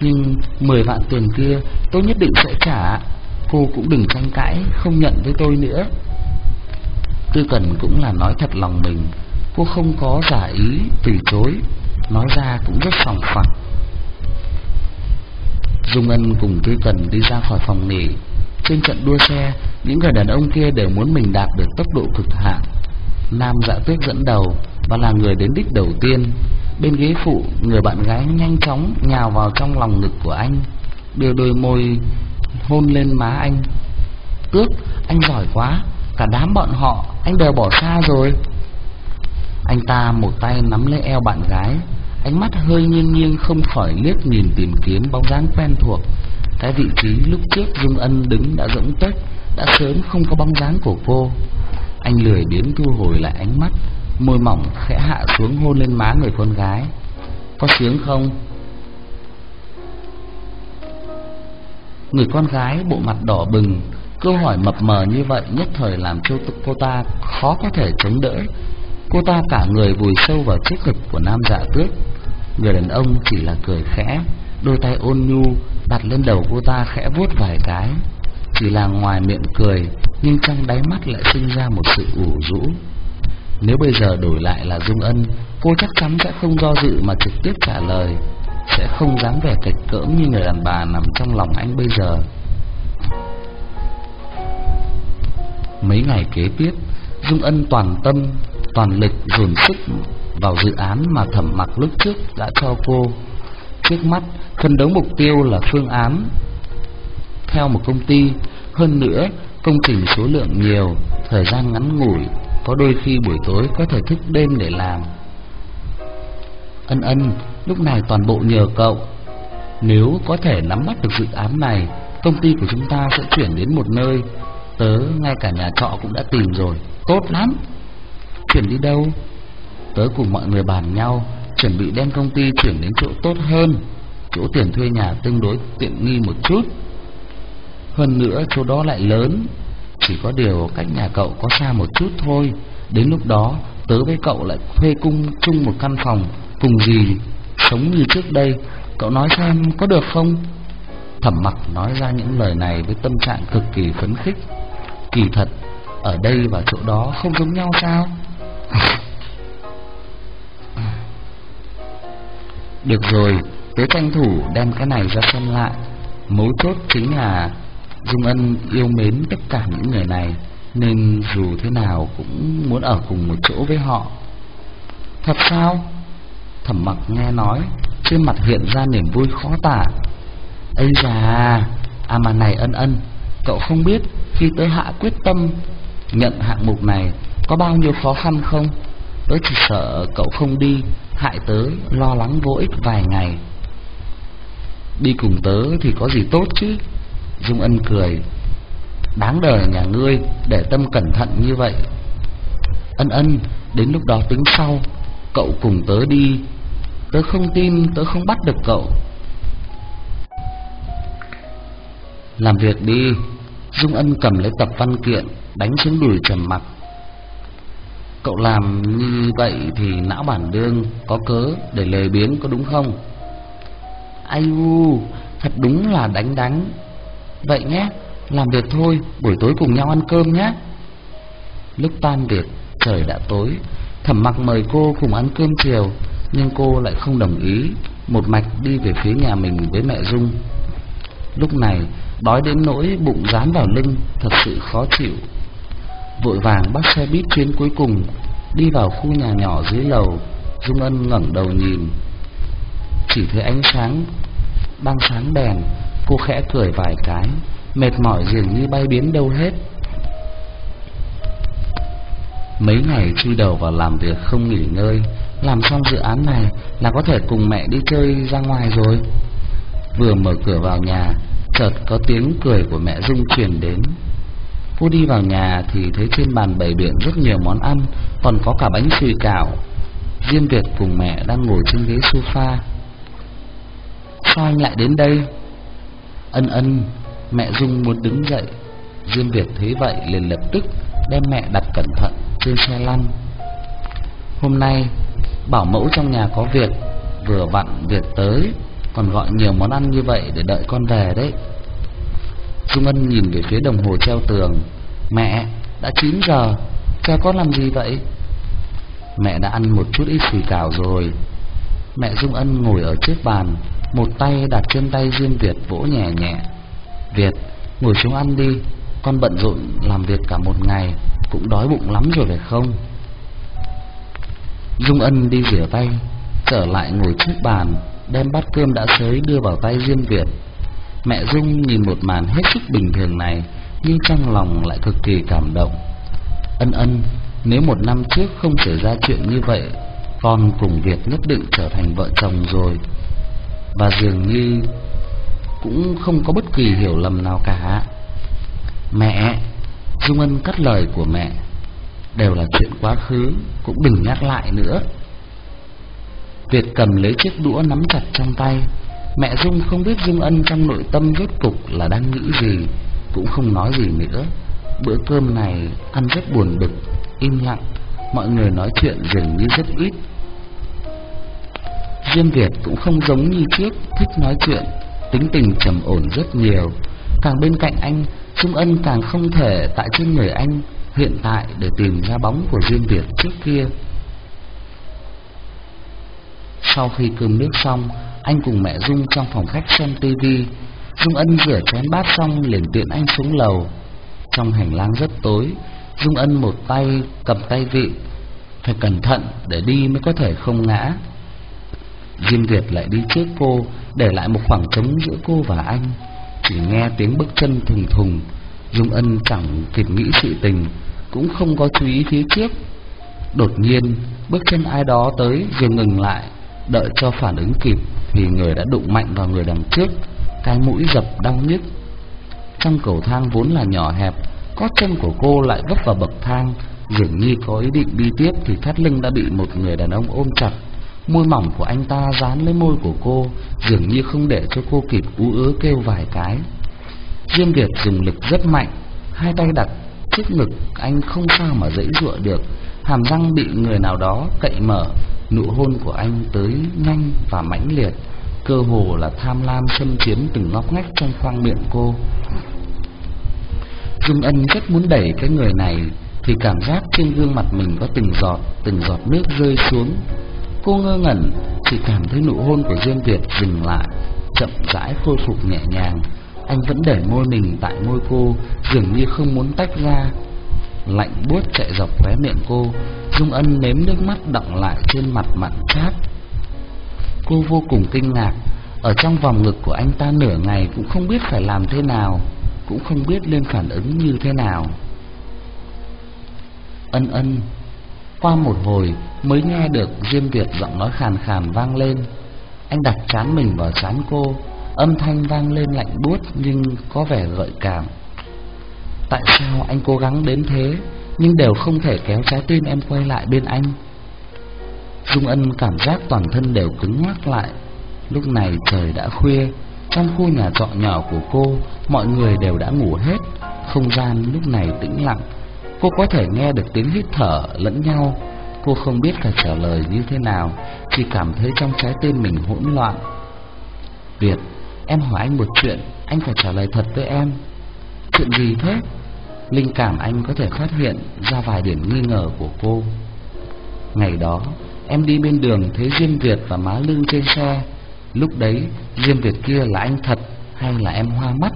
Nhưng 10 vạn tiền kia, Tôi nhất định sẽ trả. Cô cũng đừng tranh cãi, Không nhận với tôi nữa. Tư Cần cũng là nói thật lòng mình. Cô không có giả ý, từ chối. Nói ra cũng rất sòng phẳng. Dung Ân cùng Tư Cần đi ra khỏi phòng nghỉ. Trên trận đua xe, Những người đàn ông kia đều muốn mình đạt được tốc độ cực hạn. Nam dạ tuyết dẫn đầu Và là người đến đích đầu tiên. Bên ghế phụ, Người bạn gái nhanh chóng nhào vào trong lòng ngực của anh. Đưa đôi môi hôn lên má anh. Tước Anh giỏi quá, Cả đám bọn họ, Anh đều bỏ xa rồi. Anh ta một tay nắm lấy eo bạn gái. Ánh mắt hơi nghiêng nghiêng không khỏi liếc nhìn tìm kiếm bóng dáng quen thuộc. Cái vị trí lúc trước Dung Ân đứng đã rỗng tuếch Đã sớm không có bóng dáng của cô. Anh lười biến thu hồi lại ánh mắt. Môi mỏng khẽ hạ xuống hôn lên má người con gái. Có sướng không? Người con gái bộ mặt đỏ bừng, Câu hỏi mập mờ như vậy nhất thời làm cho cô ta khó có thể chống đỡ. Cô ta cả người vùi sâu vào chiếc ngực của nam dạ tước. Người đàn ông chỉ là cười khẽ, Đôi tay ôn nhu đặt lên đầu cô ta khẽ vuốt vài cái. Chỉ là ngoài miệng cười, Nhưng trong đáy mắt lại sinh ra một sự ủ rũ. Nếu bây giờ đổi lại là Dung Ân Cô chắc chắn sẽ không do dự mà trực tiếp trả lời Sẽ không dám vẻ cạch cỡm như người đàn bà nằm trong lòng anh bây giờ Mấy ngày kế tiếp Dung Ân toàn tâm toàn lực dồn sức vào dự án mà thẩm mặc lúc trước đã cho cô. Trước mắt, phân đấu mục tiêu là phương án theo một công ty, hơn nữa công trình số lượng nhiều, thời gian ngắn ngủi, có đôi khi buổi tối có thể thức đêm để làm. Ân ân, lúc này toàn bộ nhờ cậu. Nếu có thể nắm bắt được dự án này, công ty của chúng ta sẽ chuyển đến một nơi. Tớ ngay cả nhà trọ cũng đã tìm rồi, tốt lắm. Chuyển đi đâu? Tớ cùng mọi người bàn nhau Chuẩn bị đem công ty chuyển đến chỗ tốt hơn Chỗ tiền thuê nhà tương đối tiện nghi một chút Hơn nữa chỗ đó lại lớn chỉ có điều cách nhà cậu có xa một chút thôi Đến lúc đó tớ với cậu lại thuê cung chung một căn phòng Cùng gì sống như trước đây Cậu nói xem có được không? Thẩm mặc nói ra những lời này với tâm trạng cực kỳ phấn khích Kỳ thật Ở đây và chỗ đó không giống nhau sao? [LAUGHS] Được rồi, tớ tranh thủ đem cái này ra xem lại. Mấu chốt chính là Dung Ân yêu mến tất cả những người này, nên dù thế nào cũng muốn ở cùng một chỗ với họ. Thật sao? Thẩm mặc nghe nói, trên mặt hiện ra niềm vui khó tả. Ây da, à mà này ân ân, cậu không biết khi tớ hạ quyết tâm nhận hạng mục này có bao nhiêu khó khăn không? Tớ chỉ sợ cậu không đi Hại tớ lo lắng vô ích vài ngày Đi cùng tớ thì có gì tốt chứ Dung Ân cười. Đáng đời nhà ngươi Để tâm cẩn thận như vậy. Ân ân Đến lúc đó tính sau. Cậu cùng tớ đi. Tớ không tin tớ không bắt được cậu. Làm việc đi. Dung Ân cầm lấy tập văn kiện Đánh xuống đùi trầm mặc. Cậu làm như vậy thì não bản đương có cớ để lề biếng có đúng không? Ai u, thật đúng là đánh đánh. Vậy nhé, làm việc thôi, buổi tối cùng nhau ăn cơm nhé. Lúc tan việc, trời đã tối, thẩm mặc mời cô cùng ăn cơm chiều, nhưng cô lại không đồng ý, một mạch đi về phía nhà mình với mẹ Dung. Lúc này, đói đến nỗi bụng dán vào lưng, thật sự khó chịu vội vàng bắt xe buýt chuyến cuối cùng đi vào khu nhà nhỏ dưới lầu dung ân ngẩng đầu nhìn chỉ thấy ánh sáng đang sáng đèn cô khẽ cười vài cái mệt mỏi dường như bay biến đâu hết mấy ngày chui đầu vào làm việc không nghỉ ngơi làm xong dự án này là có thể cùng mẹ đi chơi ra ngoài rồi vừa mở cửa vào nhà chợt có tiếng cười của mẹ dung truyền đến Cô đi vào nhà thì thấy trên bàn bày biện rất nhiều món ăn, còn có cả bánh xùi cảo. Diêm Việt cùng mẹ đang ngồi trên ghế sofa Sao anh lại đến đây? Ân ân, mẹ Dung muốn đứng dậy. Dương Việt thấy vậy liền lập tức đem mẹ đặt cẩn thận trên xe lăn. Hôm nay bảo mẫu trong nhà có việc Vừa vặn Việt tới Còn gọi nhiều món ăn như vậy để đợi con về đấy. Dung Ân nhìn về phía đồng hồ treo tường. Mẹ, đã 9 giờ Cha con làm gì vậy? Mẹ đã ăn một chút ít xì cào rồi. Mẹ Dung Ân ngồi ở trước bàn một tay đặt trên tay Diêm Việt vỗ nhẹ nhẹ. Việt, ngồi xuống ăn đi. Con bận rộn làm việc cả một ngày Cũng đói bụng lắm rồi phải không? Dung Ân đi rửa tay Trở lại ngồi trước bàn Đem bát cơm đã xới đưa vào tay Diêm Việt. Mẹ Dung nhìn một màn hết sức bình thường này Nhưng trong lòng lại cực kỳ cảm động. Ân ân Nếu một năm trước không xảy ra chuyện như vậy Con cùng Việt nhất định trở thành vợ chồng rồi. Và dường như Cũng không có bất kỳ hiểu lầm nào cả. Mẹ, Dung Ân cắt lời của mẹ. Đều là chuyện quá khứ, Cũng đừng nhắc lại nữa. Việt cầm lấy chiếc đũa nắm chặt trong tay. Mẹ Dung không biết Dung Ân trong nội tâm rốt cục là đang nghĩ gì, Cũng không nói gì nữa. Bữa cơm này ăn rất buồn bực, Im lặng. Mọi người nói chuyện dường như rất ít. Diêm Việt cũng không giống như trước, Thích nói chuyện, Tính tình trầm ổn rất nhiều. Càng bên cạnh anh, Trung Ân càng không thể tại trên người anh Hiện tại để tìm ra bóng của Diêm Việt trước kia. Sau khi cơm nước xong, Anh cùng mẹ Dung trong phòng khách xem tivi Dung Ân rửa chén bát xong liền tiện anh xuống lầu. Trong hành lang rất tối, Dung Ân một tay cầm tay vị Phải cẩn thận để đi mới có thể không ngã. Diêm Duyệt lại đi trước cô, Để lại một khoảng trống giữa cô và anh. Chỉ nghe tiếng bước chân thùng thùng, Dung Ân chẳng kịp nghĩ sự tình, Cũng không có chú ý phía trước. Đột nhiên, Bước chân ai đó tới rồi ngừng lại, Đợi cho phản ứng kịp Thì người đã đụng mạnh vào người đằng trước, Cái mũi dập đau nhức. Trong cầu thang vốn là nhỏ hẹp, Có chân của cô lại vấp vào bậc thang, Dường như có ý định đi tiếp Thì thắt lưng đã bị một người đàn ông ôm chặt. Môi mỏng của anh ta dán lấy môi của cô, Dường như không để cho cô kịp ú ớ kêu vài cái. Diêm Việt dùng lực rất mạnh, Hai tay đặt trước ngực, Anh không sao mà dãy dụa được. Hàm răng bị người nào đó cậy mở, Nụ hôn của anh tới nhanh và mãnh liệt. Cơ hồ là tham lam xâm chiếm từng ngóc ngách trong khoang miệng cô. Dung Ân rất muốn đẩy cái người này, Thì cảm giác trên gương mặt mình có từng giọt Từng giọt nước rơi xuống. Cô ngơ ngẩn Chỉ cảm thấy nụ hôn của Dương Việt dừng lại, Chậm rãi khôi phục nhẹ nhàng. Anh vẫn để môi mình tại môi cô, Dường như không muốn tách ra. Lạnh buốt chạy dọc khóe miệng cô, Dung Ân nếm nước mắt đọng lại trên mặt mặn chát Cô vô cùng kinh ngạc, Ở trong vòng ngực của anh ta nửa ngày Cũng không biết phải làm thế nào, Cũng không biết lên phản ứng như thế nào. Ân ân qua một hồi mới nghe được Diêm Việt giọng nói khàn khàn vang lên. Anh đặt chán mình vào chán cô, Âm thanh vang lên lạnh buốt nhưng có vẻ gợi cảm. Tại sao anh cố gắng đến thế, Nhưng đều không thể kéo trái tim em quay lại bên anh? Dung Ân cảm giác toàn thân đều cứng ngắc lại. Lúc này trời đã khuya, Trong khu nhà trọ nhỏ của cô, Mọi người đều đã ngủ hết. Không gian lúc này tĩnh lặng Cô có thể nghe được tiếng hít thở lẫn nhau. Cô không biết phải trả lời như thế nào, Chỉ cảm thấy trong trái tim mình hỗn loạn. Việt, Em hỏi anh một chuyện, Anh phải trả lời thật với em. Chuyện gì thế? Linh cảm anh có thể phát hiện ra vài điểm nghi ngờ của cô. Ngày đó, Em đi bên đường thấy Diêm Việt và má lưng trên xe. Lúc đấy, Diêm Việt kia là anh thật Hay là em hoa mắt?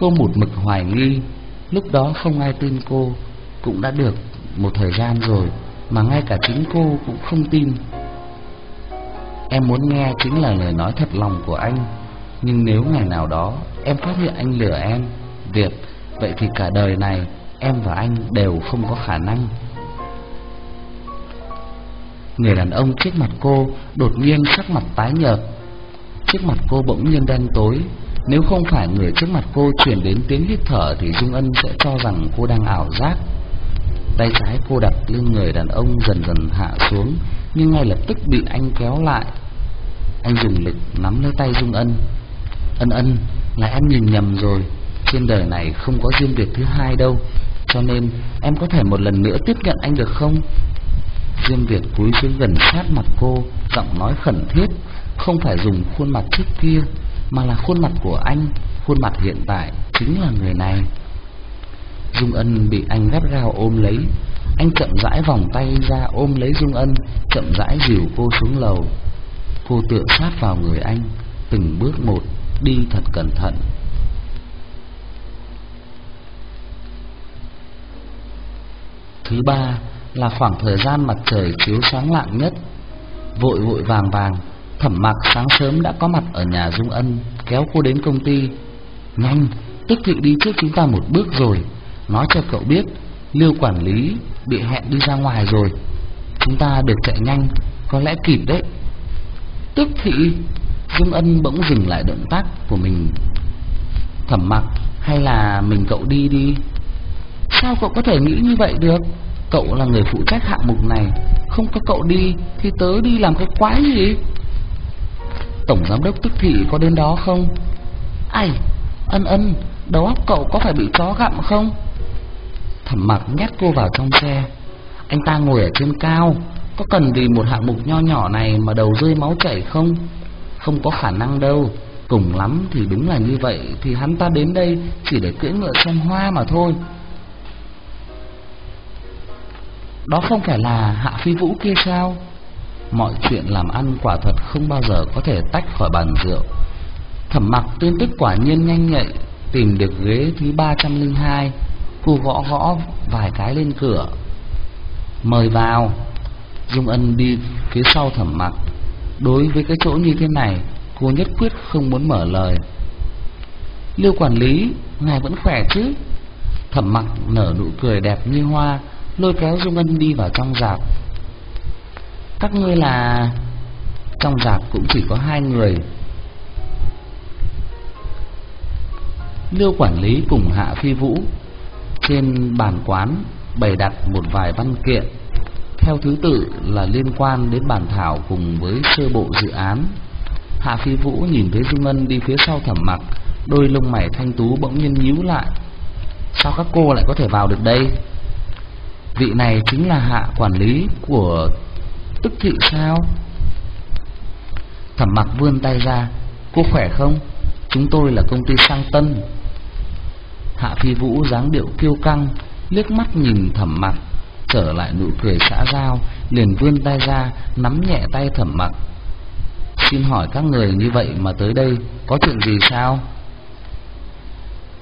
Cô một mực hoài nghi. Lúc đó không ai tin cô, Cũng đã được một thời gian rồi Mà ngay cả chính cô cũng không tin. Em muốn nghe chính là lời nói thật lòng của anh, Nhưng nếu ngày nào đó Em phát hiện anh lừa em việc Vậy thì cả đời này Em và anh đều không có khả năng. Người đàn ông trước mặt cô Đột nhiên sắc mặt tái nhợt, Trước mặt cô bỗng nhiên đen tối. Nếu không phải người trước mặt cô chuyển đến tiếng hít thở Thì Dung Ân sẽ cho rằng cô đang ảo giác. Tay trái cô đặt lên người đàn ông dần dần hạ xuống, Nhưng ngay lập tức bị anh kéo lại. Anh dùng lực nắm lấy tay Dung Ân. Ân ân, là em nhìn nhầm rồi. Trên đời này không có duyên việc thứ hai đâu, Cho nên em có thể một lần nữa tiếp nhận anh được không? Diêm Việt cúi xuống gần sát mặt cô, Giọng nói khẩn thiết, Không phải dùng khuôn mặt trước kia mà là khuôn mặt của anh, Khuôn mặt hiện tại chính là người này. Dung Ân bị anh gắt gao ôm lấy. Anh chậm rãi vòng tay ra ôm lấy Dung Ân, Chậm rãi dìu cô xuống lầu. Cô tựa sát vào người anh, Từng bước một Đi thật cẩn thận. Thứ ba là khoảng thời gian mặt trời chiếu sáng lạng nhất. Vội vội vàng vàng Thẩm mặc sáng sớm đã có mặt ở nhà Dung Ân Kéo cô đến công ty. Nhanh, tức thị đi trước chúng ta một bước rồi Nói cho cậu biết Lưu quản lý bị hẹn đi ra ngoài rồi. Chúng ta được chạy nhanh Có lẽ kịp đấy. Tức thị Dung Ân bỗng dừng lại động tác của mình. Thẩm mặc Hay là mình cậu đi đi? Sao cậu có thể nghĩ như vậy được? Cậu là người phụ trách hạng mục này Không có cậu đi Thì tớ đi làm cái quái gì? Tổng giám đốc tức thị có đến đó không? Ai, Ân ân, Đầu óc cậu có phải bị chó gặm không? Thẩm mặc nhét cô vào trong xe. Anh ta ngồi ở trên cao, Có cần vì một hạng mục nho nhỏ này Mà đầu rơi máu chảy không? Không có khả năng đâu, Cùng lắm thì đúng là như vậy, Thì hắn ta đến đây chỉ để cưỡi ngựa xem hoa mà thôi. Đó không phải là Hạ Phi Vũ kia sao? Mọi chuyện làm ăn quả thật không bao giờ có thể tách khỏi bàn rượu. Thẩm mặc tuyên tức quả nhiên nhanh nhạy, Tìm được ghế thứ 302 Cô gõ gõ vài cái lên cửa. Mời vào. Dung Ân đi phía sau thẩm mặc. Đối với cái chỗ như thế này, Cô nhất quyết không muốn mở lời. Lưu quản lý, Ngài vẫn khỏe chứ? Thẩm mặc nở nụ cười đẹp như hoa, Lôi kéo Dung Ân đi vào trong rạp. Các ngươi là Trong dạp cũng chỉ có hai người. Liêu quản lý cùng Hạ Phi Vũ Trên bàn quán bày đặt một vài văn kiện. Theo thứ tự là liên quan đến bản thảo cùng với sơ bộ dự án. Hạ Phi Vũ nhìn thấy Dung ngân đi phía sau thẩm mặc, Đôi lông mày thanh tú bỗng nhiên nhíu lại. Sao các cô lại có thể vào được đây? Vị này chính là hạ quản lý của tức thị sao Thẩm mặc vươn tay ra Cô khỏe không Chúng tôi là công ty sang tân Hạ Phi Vũ dáng điệu kiêu căng, liếc mắt nhìn thẩm mặc, trở lại nụ cười xã giao, liền vươn tay ra, nắm nhẹ tay thẩm mặc. Xin hỏi các người như vậy mà tới đây, có chuyện gì sao?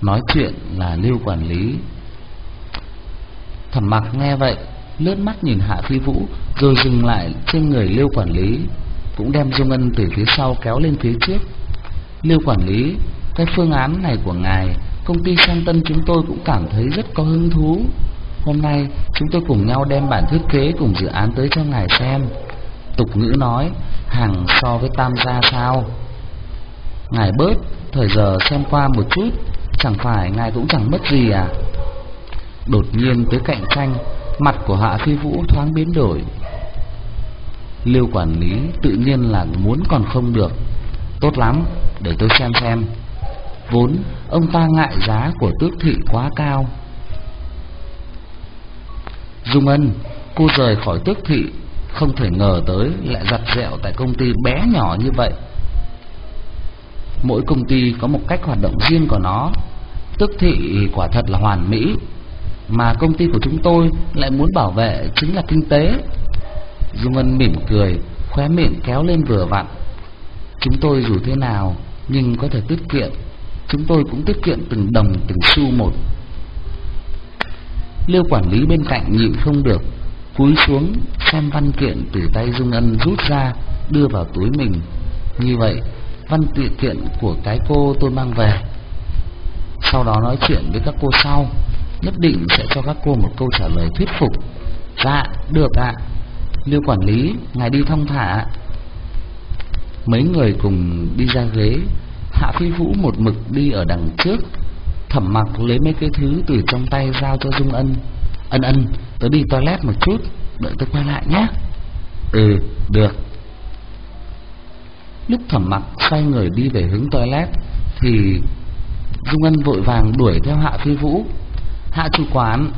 Nói chuyện là lưu quản lý. Thẩm mặc nghe vậy, lướt mắt nhìn Hạ Phi Vũ, rồi dừng lại trên người lưu quản lý, cũng đem Dung Ân từ phía sau kéo lên phía trước. Lưu quản lý, cái phương án này của ngài công ty sang tân chúng tôi cũng cảm thấy rất có hứng thú. Hôm nay chúng tôi cùng nhau đem bản thiết kế cùng dự án tới cho ngài xem. Tục ngữ nói, hàng so với tam gia sao? Ngài bớt, thời giờ xem qua một chút, chẳng phải ngài cũng chẳng mất gì à? Đột nhiên tới cạnh tranh, mặt của Hạ Phi Vũ thoáng biến đổi. Lưu quản lý tự nhiên là muốn còn không được. Tốt lắm, để tôi xem xem. Vốn ông ta ngại giá của tước thị quá cao Dung Ân Cô rời khỏi tước thị Không thể ngờ tới lại giặt dẹo tại công ty bé nhỏ như vậy Mỗi công ty có một cách hoạt động riêng của nó Tước thị quả thật là hoàn mỹ mà công ty của chúng tôi lại muốn bảo vệ chính là kinh tế. Dung Ân mỉm cười, Khóe miệng kéo lên vừa vặn. Chúng tôi dù thế nào, Nhưng có thể tiết kiệm. Chúng tôi cũng tiết kiệm từng đồng, từng xu một. Liêu quản lý bên cạnh nhịn không được, Cúi xuống xem văn kiện từ tay Dung Ân rút ra, Đưa vào túi mình. Như vậy, văn kiện của cái cô tôi mang về. Sau đó nói chuyện với các cô sau. Nhất định sẽ cho các cô một câu trả lời thuyết phục. Dạ, được ạ. Liêu quản lý, ngài đi thông thả. Mấy người cùng đi ra ghế Hạ Phi Vũ một mực đi ở đằng trước Thẩm mặc lấy mấy cái thứ từ trong tay giao cho Dung Ân. Ân ân, tớ đi toilet một chút Đợi tớ quay lại nhé. Ừ, được. Lúc thẩm mặc xoay người đi về hướng toilet Thì Dung Ân vội vàng đuổi theo Hạ Phi Vũ Hạ chủ quán.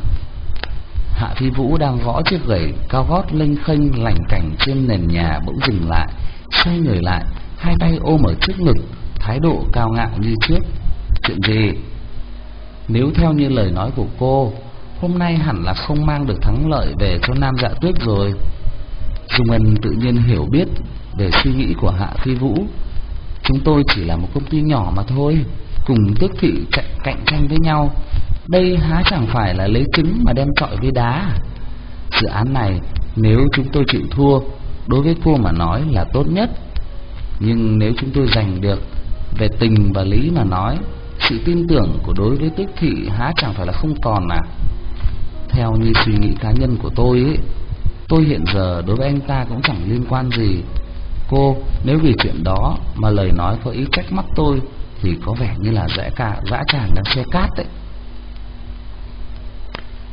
Hạ Phi Vũ đang gõ chiếc gậy cao gót lênh khênh lành cảnh trên nền nhà bỗng dừng lại. Xoay người lại Hai tay ôm ở trước ngực Thái độ cao ngạo như trước. Chuyện gì? Nếu theo như lời nói của cô Hôm nay hẳn là không mang được thắng lợi về cho Nam Dạ Tuyết rồi. Dung Ân tự nhiên hiểu biết về suy nghĩ của Hạ Phi Vũ. Chúng tôi chỉ là một công ty nhỏ mà thôi Cùng tước thị cạnh, cạnh tranh với nhau. Đây há chẳng phải là lấy trứng mà đem trọi với đá. Dự án này, nếu chúng tôi chịu thua, Đối với cô mà nói là tốt nhất. Nhưng nếu chúng tôi giành được Về tình và lý mà nói, Sự tin tưởng của đối với tích thị há chẳng phải là không còn à. Theo như suy nghĩ cá nhân của tôi ấy, Tôi hiện giờ đối với anh ta cũng chẳng liên quan gì. Cô, nếu vì chuyện đó Mà lời nói có ý trách móc tôi, Thì có vẻ như là dã cả dã tràn đang xe cát đấy.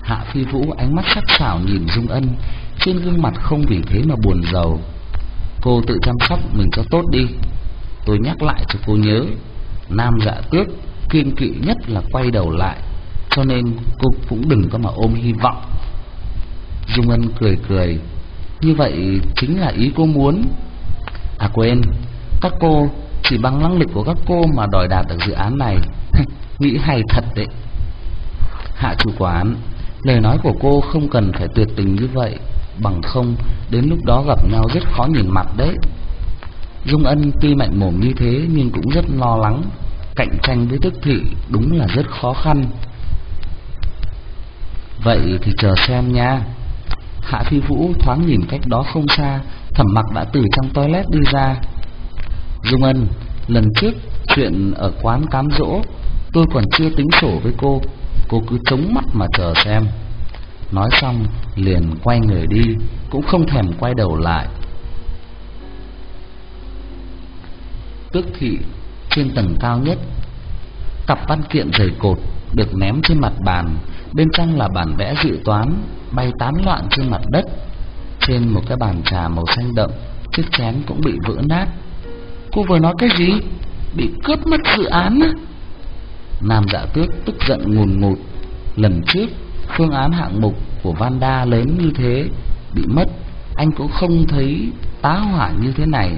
Hạ Phi Vũ ánh mắt sắc sảo nhìn Dung Ân. Trên gương mặt không vì thế mà buồn rầu. Cô tự chăm sóc mình cho tốt đi. Tôi nhắc lại cho cô nhớ, Nam dạ tước kiên kỵ nhất là quay đầu lại, Cho nên cô cũng đừng có mà ôm hy vọng. Dung Ân cười cười, Như vậy chính là ý cô muốn. À quên, Các cô chỉ bằng năng lực của các cô mà đòi đạt được dự án này. [LAUGHS] Nghĩ hay thật đấy. Hạ chủ quán Lời nói của cô không cần phải tuyệt tình như vậy. Bằng không, Đến lúc đó gặp nhau rất khó nhìn mặt đấy. Dung Ân tuy mạnh mồm như thế, Nhưng cũng rất lo lắng. Cạnh tranh với tức thị đúng là rất khó khăn. Vậy thì chờ xem nha. Hạ Phi Vũ thoáng nhìn cách đó không xa, Thẩm mặc đã từ trong toilet đi ra. Dung Ân, Lần trước chuyện ở quán cám dỗ, Tôi còn chưa tính sổ với cô. Cô cứ chống mắt mà chờ xem. Nói xong, liền quay người đi, Cũng không thèm quay đầu lại. Tước thị trên tầng cao nhất, Cặp văn kiện dày cột Được ném trên mặt bàn, Bên trong là bản vẽ dự toán, Bay tán loạn trên mặt đất. Trên một cái bàn trà màu xanh đậm, Chiếc chén cũng bị vỡ nát. Cô vừa nói cái gì? Bị cướp mất dự án á. Nam dạ tước tức giận ngùn ngụt, Lần trước Phương án hạng mục của Vanda lớn như thế Bị mất, Anh cũng không thấy tá hỏa như thế này.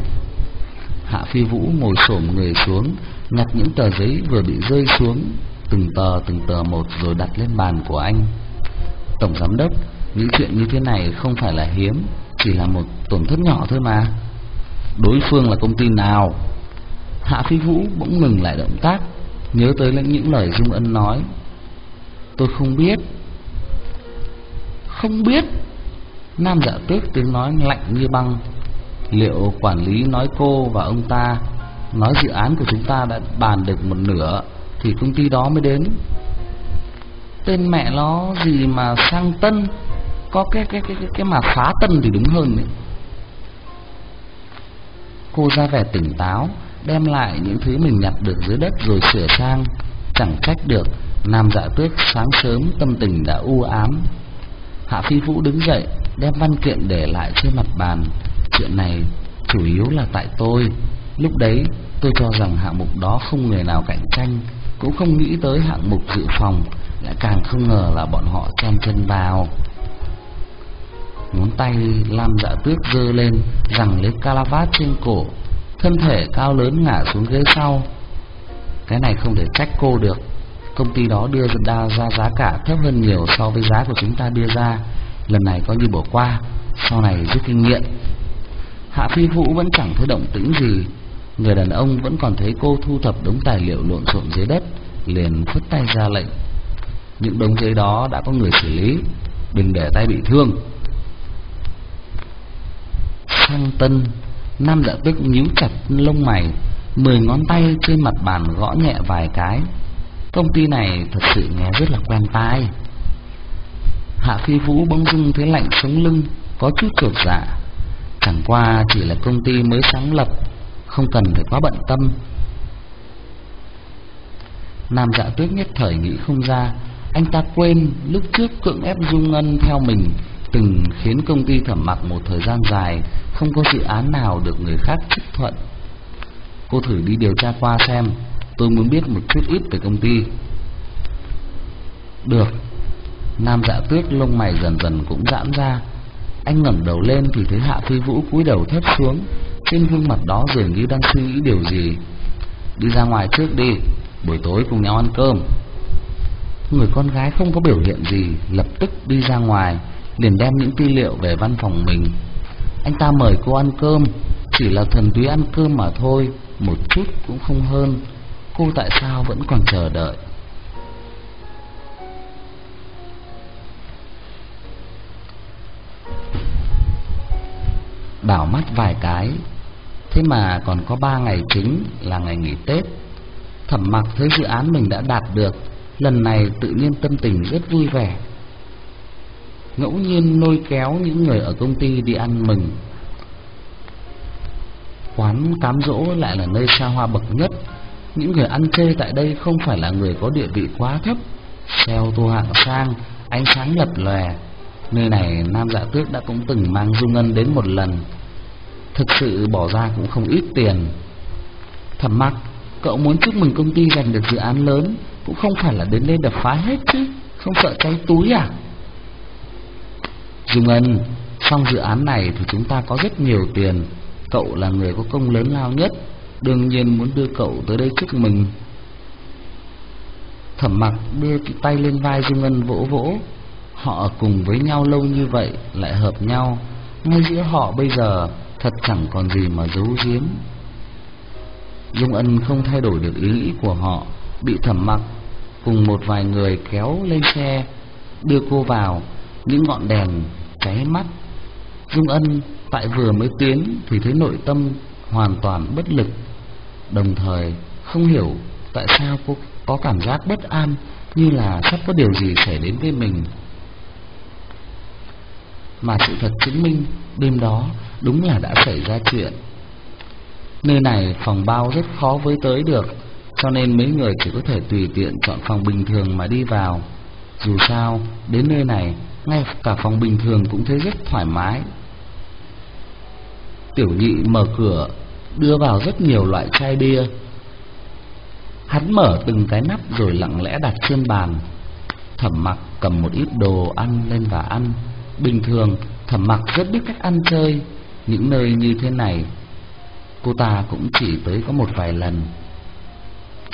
Hạ Phi Vũ ngồi xổm người xuống, Nhặt những tờ giấy vừa bị rơi xuống, Từng tờ từng tờ một rồi đặt lên bàn của anh. Tổng giám đốc, Những chuyện như thế này không phải là hiếm, Chỉ là một tổn thất nhỏ thôi mà. Đối phương là công ty nào? Hạ Phi Vũ bỗng ngừng lại động tác Nhớ tới những lời Dung Ân nói. Tôi không biết. Không biết. Nam dạ tước tiếng nói lạnh như băng. Liệu quản lý nói cô và ông ta Nói dự án của chúng ta đã bàn được một nửa Thì công ty đó mới đến? Tên mẹ nó gì mà sang tân Có cái cái cái cái, cái mà phá tân thì đúng hơn đấy. Cô ra vẻ tỉnh táo. Đem lại những thứ mình nhặt được dưới đất rồi sửa sang, Chẳng trách được, Nam dạ tuyết sáng sớm tâm tình đã u ám. Hạ Phi Vũ đứng dậy, Đem văn kiện để lại trên mặt bàn. Chuyện này chủ yếu là tại tôi. Lúc đấy, tôi cho rằng hạng mục đó không người nào cạnh tranh, Cũng không nghĩ tới hạng mục dự phòng, Lại càng không ngờ là bọn họ chen chân vào. Ngón tay Lam dạ tuyết giơ lên Rằng lấy calavat trên cổ Thân thể cao lớn ngã xuống ghế sau. Cái này không thể trách cô được. Công ty đó đưa ra, ra giá cả thấp hơn nhiều so với giá của chúng ta đưa ra. Lần này coi như bỏ qua Sau này rút kinh nghiệm. Hạ Phi Vũ vẫn chẳng thấy động tĩnh gì. Người đàn ông vẫn còn thấy cô thu thập đống tài liệu lộn xộn dưới đất Liền phất tay ra lệnh. Những đống giấy đó đã có người xử lý Đừng để tay bị thương. Sang tân Nam dạ tức nhíu chặt lông mày, Mười ngón tay trên mặt bàn gõ nhẹ vài cái. Công ty này thật sự nghe rất là quen tai. Hạ Phi Vũ bỗng dưng thấy lạnh sống lưng, Có chút trột dạ. Chẳng qua chỉ là công ty mới sáng lập, Không cần phải quá bận tâm. Nam dạ tuyết nhất thời nghĩ không ra, Anh ta quên lúc trước cưỡng ép Dung Ngân theo mình từng khiến công ty thẩm mặc một thời gian dài không có dự án nào được người khác chấp thuận. Cô thử đi điều tra qua xem, tôi muốn biết một chút ít về công ty. Được. Nam Dạ Tuyết lông mày dần dần cũng giãn ra. Anh ngẩng đầu lên thì thấy Hạ Phi Vũ cúi đầu thấp xuống, trên gương mặt đó dường như đang suy nghĩ điều gì. Đi ra ngoài trước đi, buổi tối cùng nhau ăn cơm. Người con gái không có biểu hiện gì, lập tức đi ra ngoài, liền đem những tư liệu về văn phòng mình. Anh ta mời cô ăn cơm, chỉ là thần túy ăn cơm mà thôi, một chút cũng không hơn. Cô tại sao vẫn còn chờ đợi? Đảo mắt vài cái, thế mà còn có ba ngày chính là ngày nghỉ Tết. Thẩm mặc thấy dự án mình đã đạt được, lần này tự nhiên tâm tình rất vui vẻ ngẫu nhiên lôi kéo những người ở công ty đi ăn mừng. Quán cám dỗ lại là nơi xa hoa bậc nhất. Những người ăn chơi tại đây không phải là người có địa vị quá thấp, xe ô tô hạng sang, ánh sáng lập lòe. Nơi này Nam Dạ tước đã cũng từng mang Dung Ngân đến một lần. Thực sự bỏ ra cũng không ít tiền. Thẩm Mặc, cậu muốn chúc mừng công ty giành được dự án lớn, cũng không phải là đến đây đập phá hết chứ, không sợ cháy túi à? Dung Ân, xong dự án này thì chúng ta có rất nhiều tiền. Cậu là người có công lớn lao nhất, đương nhiên muốn đưa cậu tới đây chúc mừng. Thẩm mặc đưa tay lên vai Dung Ân vỗ vỗ. Họ cùng với nhau lâu như vậy lại hợp nhau. Ngay giữa họ bây giờ thật chẳng còn gì mà giấu giếm. Dung Ân không thay đổi được ý nghĩ của họ, bị thẩm mặc cùng một vài người kéo lên xe đưa cô vào những ngọn đèn cháy mắt. Dung Ân tại vừa mới tiến thì thấy nội tâm hoàn toàn bất lực, đồng thời không hiểu tại sao cô có cảm giác bất an như là sắp có điều gì xảy đến với mình. Mà sự thật chứng minh đêm đó đúng là đã xảy ra chuyện. Nơi này phòng bao rất khó với tới được, cho nên mấy người chỉ có thể tùy tiện chọn phòng bình thường mà đi vào. Dù sao, đến nơi này ngay cả phòng bình thường cũng thấy rất thoải mái. Tiểu nhị mở cửa, đưa vào rất nhiều loại chai bia. Hắn mở từng cái nắp rồi lặng lẽ đặt trên bàn. Thẩm mặc cầm một ít đồ ăn lên và ăn. Bình thường, thẩm mặc rất biết cách ăn chơi. Những nơi như thế này, cô ta cũng chỉ tới có một vài lần.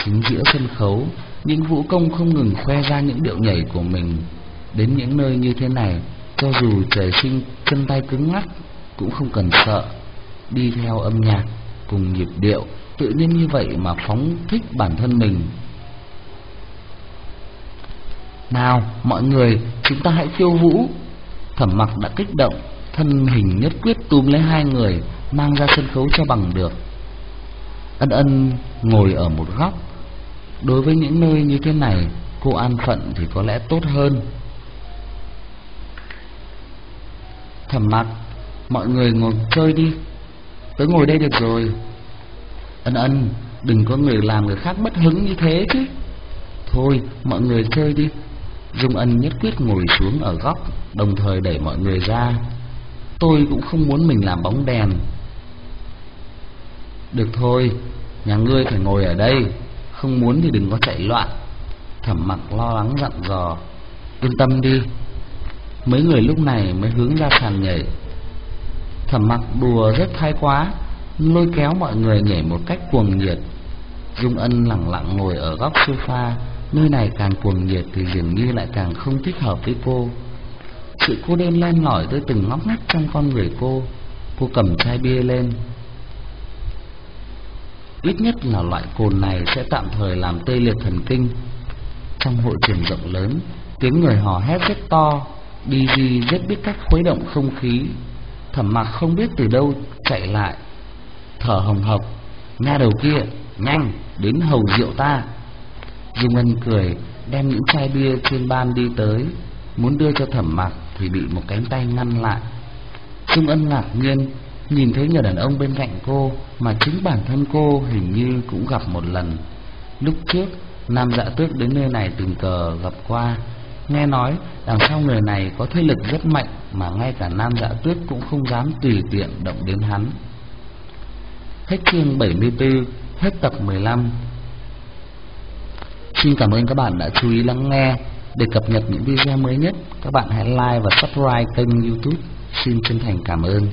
Chính giữa sân khấu, những vũ công không ngừng khoe ra những điệu nhảy của mình Đến những nơi như thế này, cho dù trời sinh chân tay cứng ngắc cũng không cần sợ, đi theo âm nhạc cùng nhịp điệu, tự nhiên như vậy mà phóng thích bản thân mình. Nào, mọi người, chúng ta hãy khiêu vũ. Thẩm Mặc đã kích động, thân hình nhất quyết túm lấy hai người, mang ra sân khấu cho bằng được. Ân Ân ngồi ở một góc. Đối với những nơi như thế này, cô an phận thì có lẽ tốt hơn. Thẩm mặt Mọi người ngồi chơi đi, Tớ ngồi đây được rồi. Ân ân, Đừng có người làm người khác bất hứng như thế chứ. Thôi, mọi người chơi đi. Dung ân nhất quyết ngồi xuống ở góc, Đồng thời đẩy mọi người ra. Tôi cũng không muốn mình làm bóng đèn. Được thôi, Nhà ngươi phải ngồi ở đây, Không muốn thì đừng có chạy loạn. Thẩm mặc lo lắng dặn dò. Yên tâm đi Mấy người lúc này mới hướng ra sàn nhảy. Thẩm mặc đùa rất thái quá, Lôi kéo mọi người nhảy một cách cuồng nhiệt. Dung Ân lặng lặng ngồi ở góc sofa, Nơi này càng cuồng nhiệt thì dường như lại càng không thích hợp với cô. Sự cô đơn len lỏi tới từng ngóc ngách trong con người cô Cô cầm chai bia lên. Ít nhất là loại cồn này sẽ tạm thời làm tê liệt thần kinh. Trong hội trường rộng lớn, Tiếng người hò hét rất to Đi Di rất biết cách khuấy động không khí, Thẩm mặc không biết từ đâu chạy lại. Thở hồng hộc Nha đầu kia, Nhanh, đến hầu rượu ta. Dung Ân cười, Đem những chai bia trên ban đi tới. Muốn đưa cho thẩm mặc Thì bị một cánh tay ngăn lại. Dung Ân ngạc nhiên, Nhìn thấy người đàn ông bên cạnh cô Mà chính bản thân cô hình như cũng gặp một lần. Lúc trước, Nam dạ tước đến nơi này tình cờ gặp qua Nghe nói đằng sau người này có thế lực rất mạnh mà ngay cả Nam Dạ Tuyết cũng không dám tùy tiện động đến hắn. Hết chương 74, hết tập 15. Xin cảm ơn các bạn đã chú ý lắng nghe. Để cập nhật những video mới nhất, các bạn hãy like và subscribe kênh YouTube. Xin chân thành cảm ơn.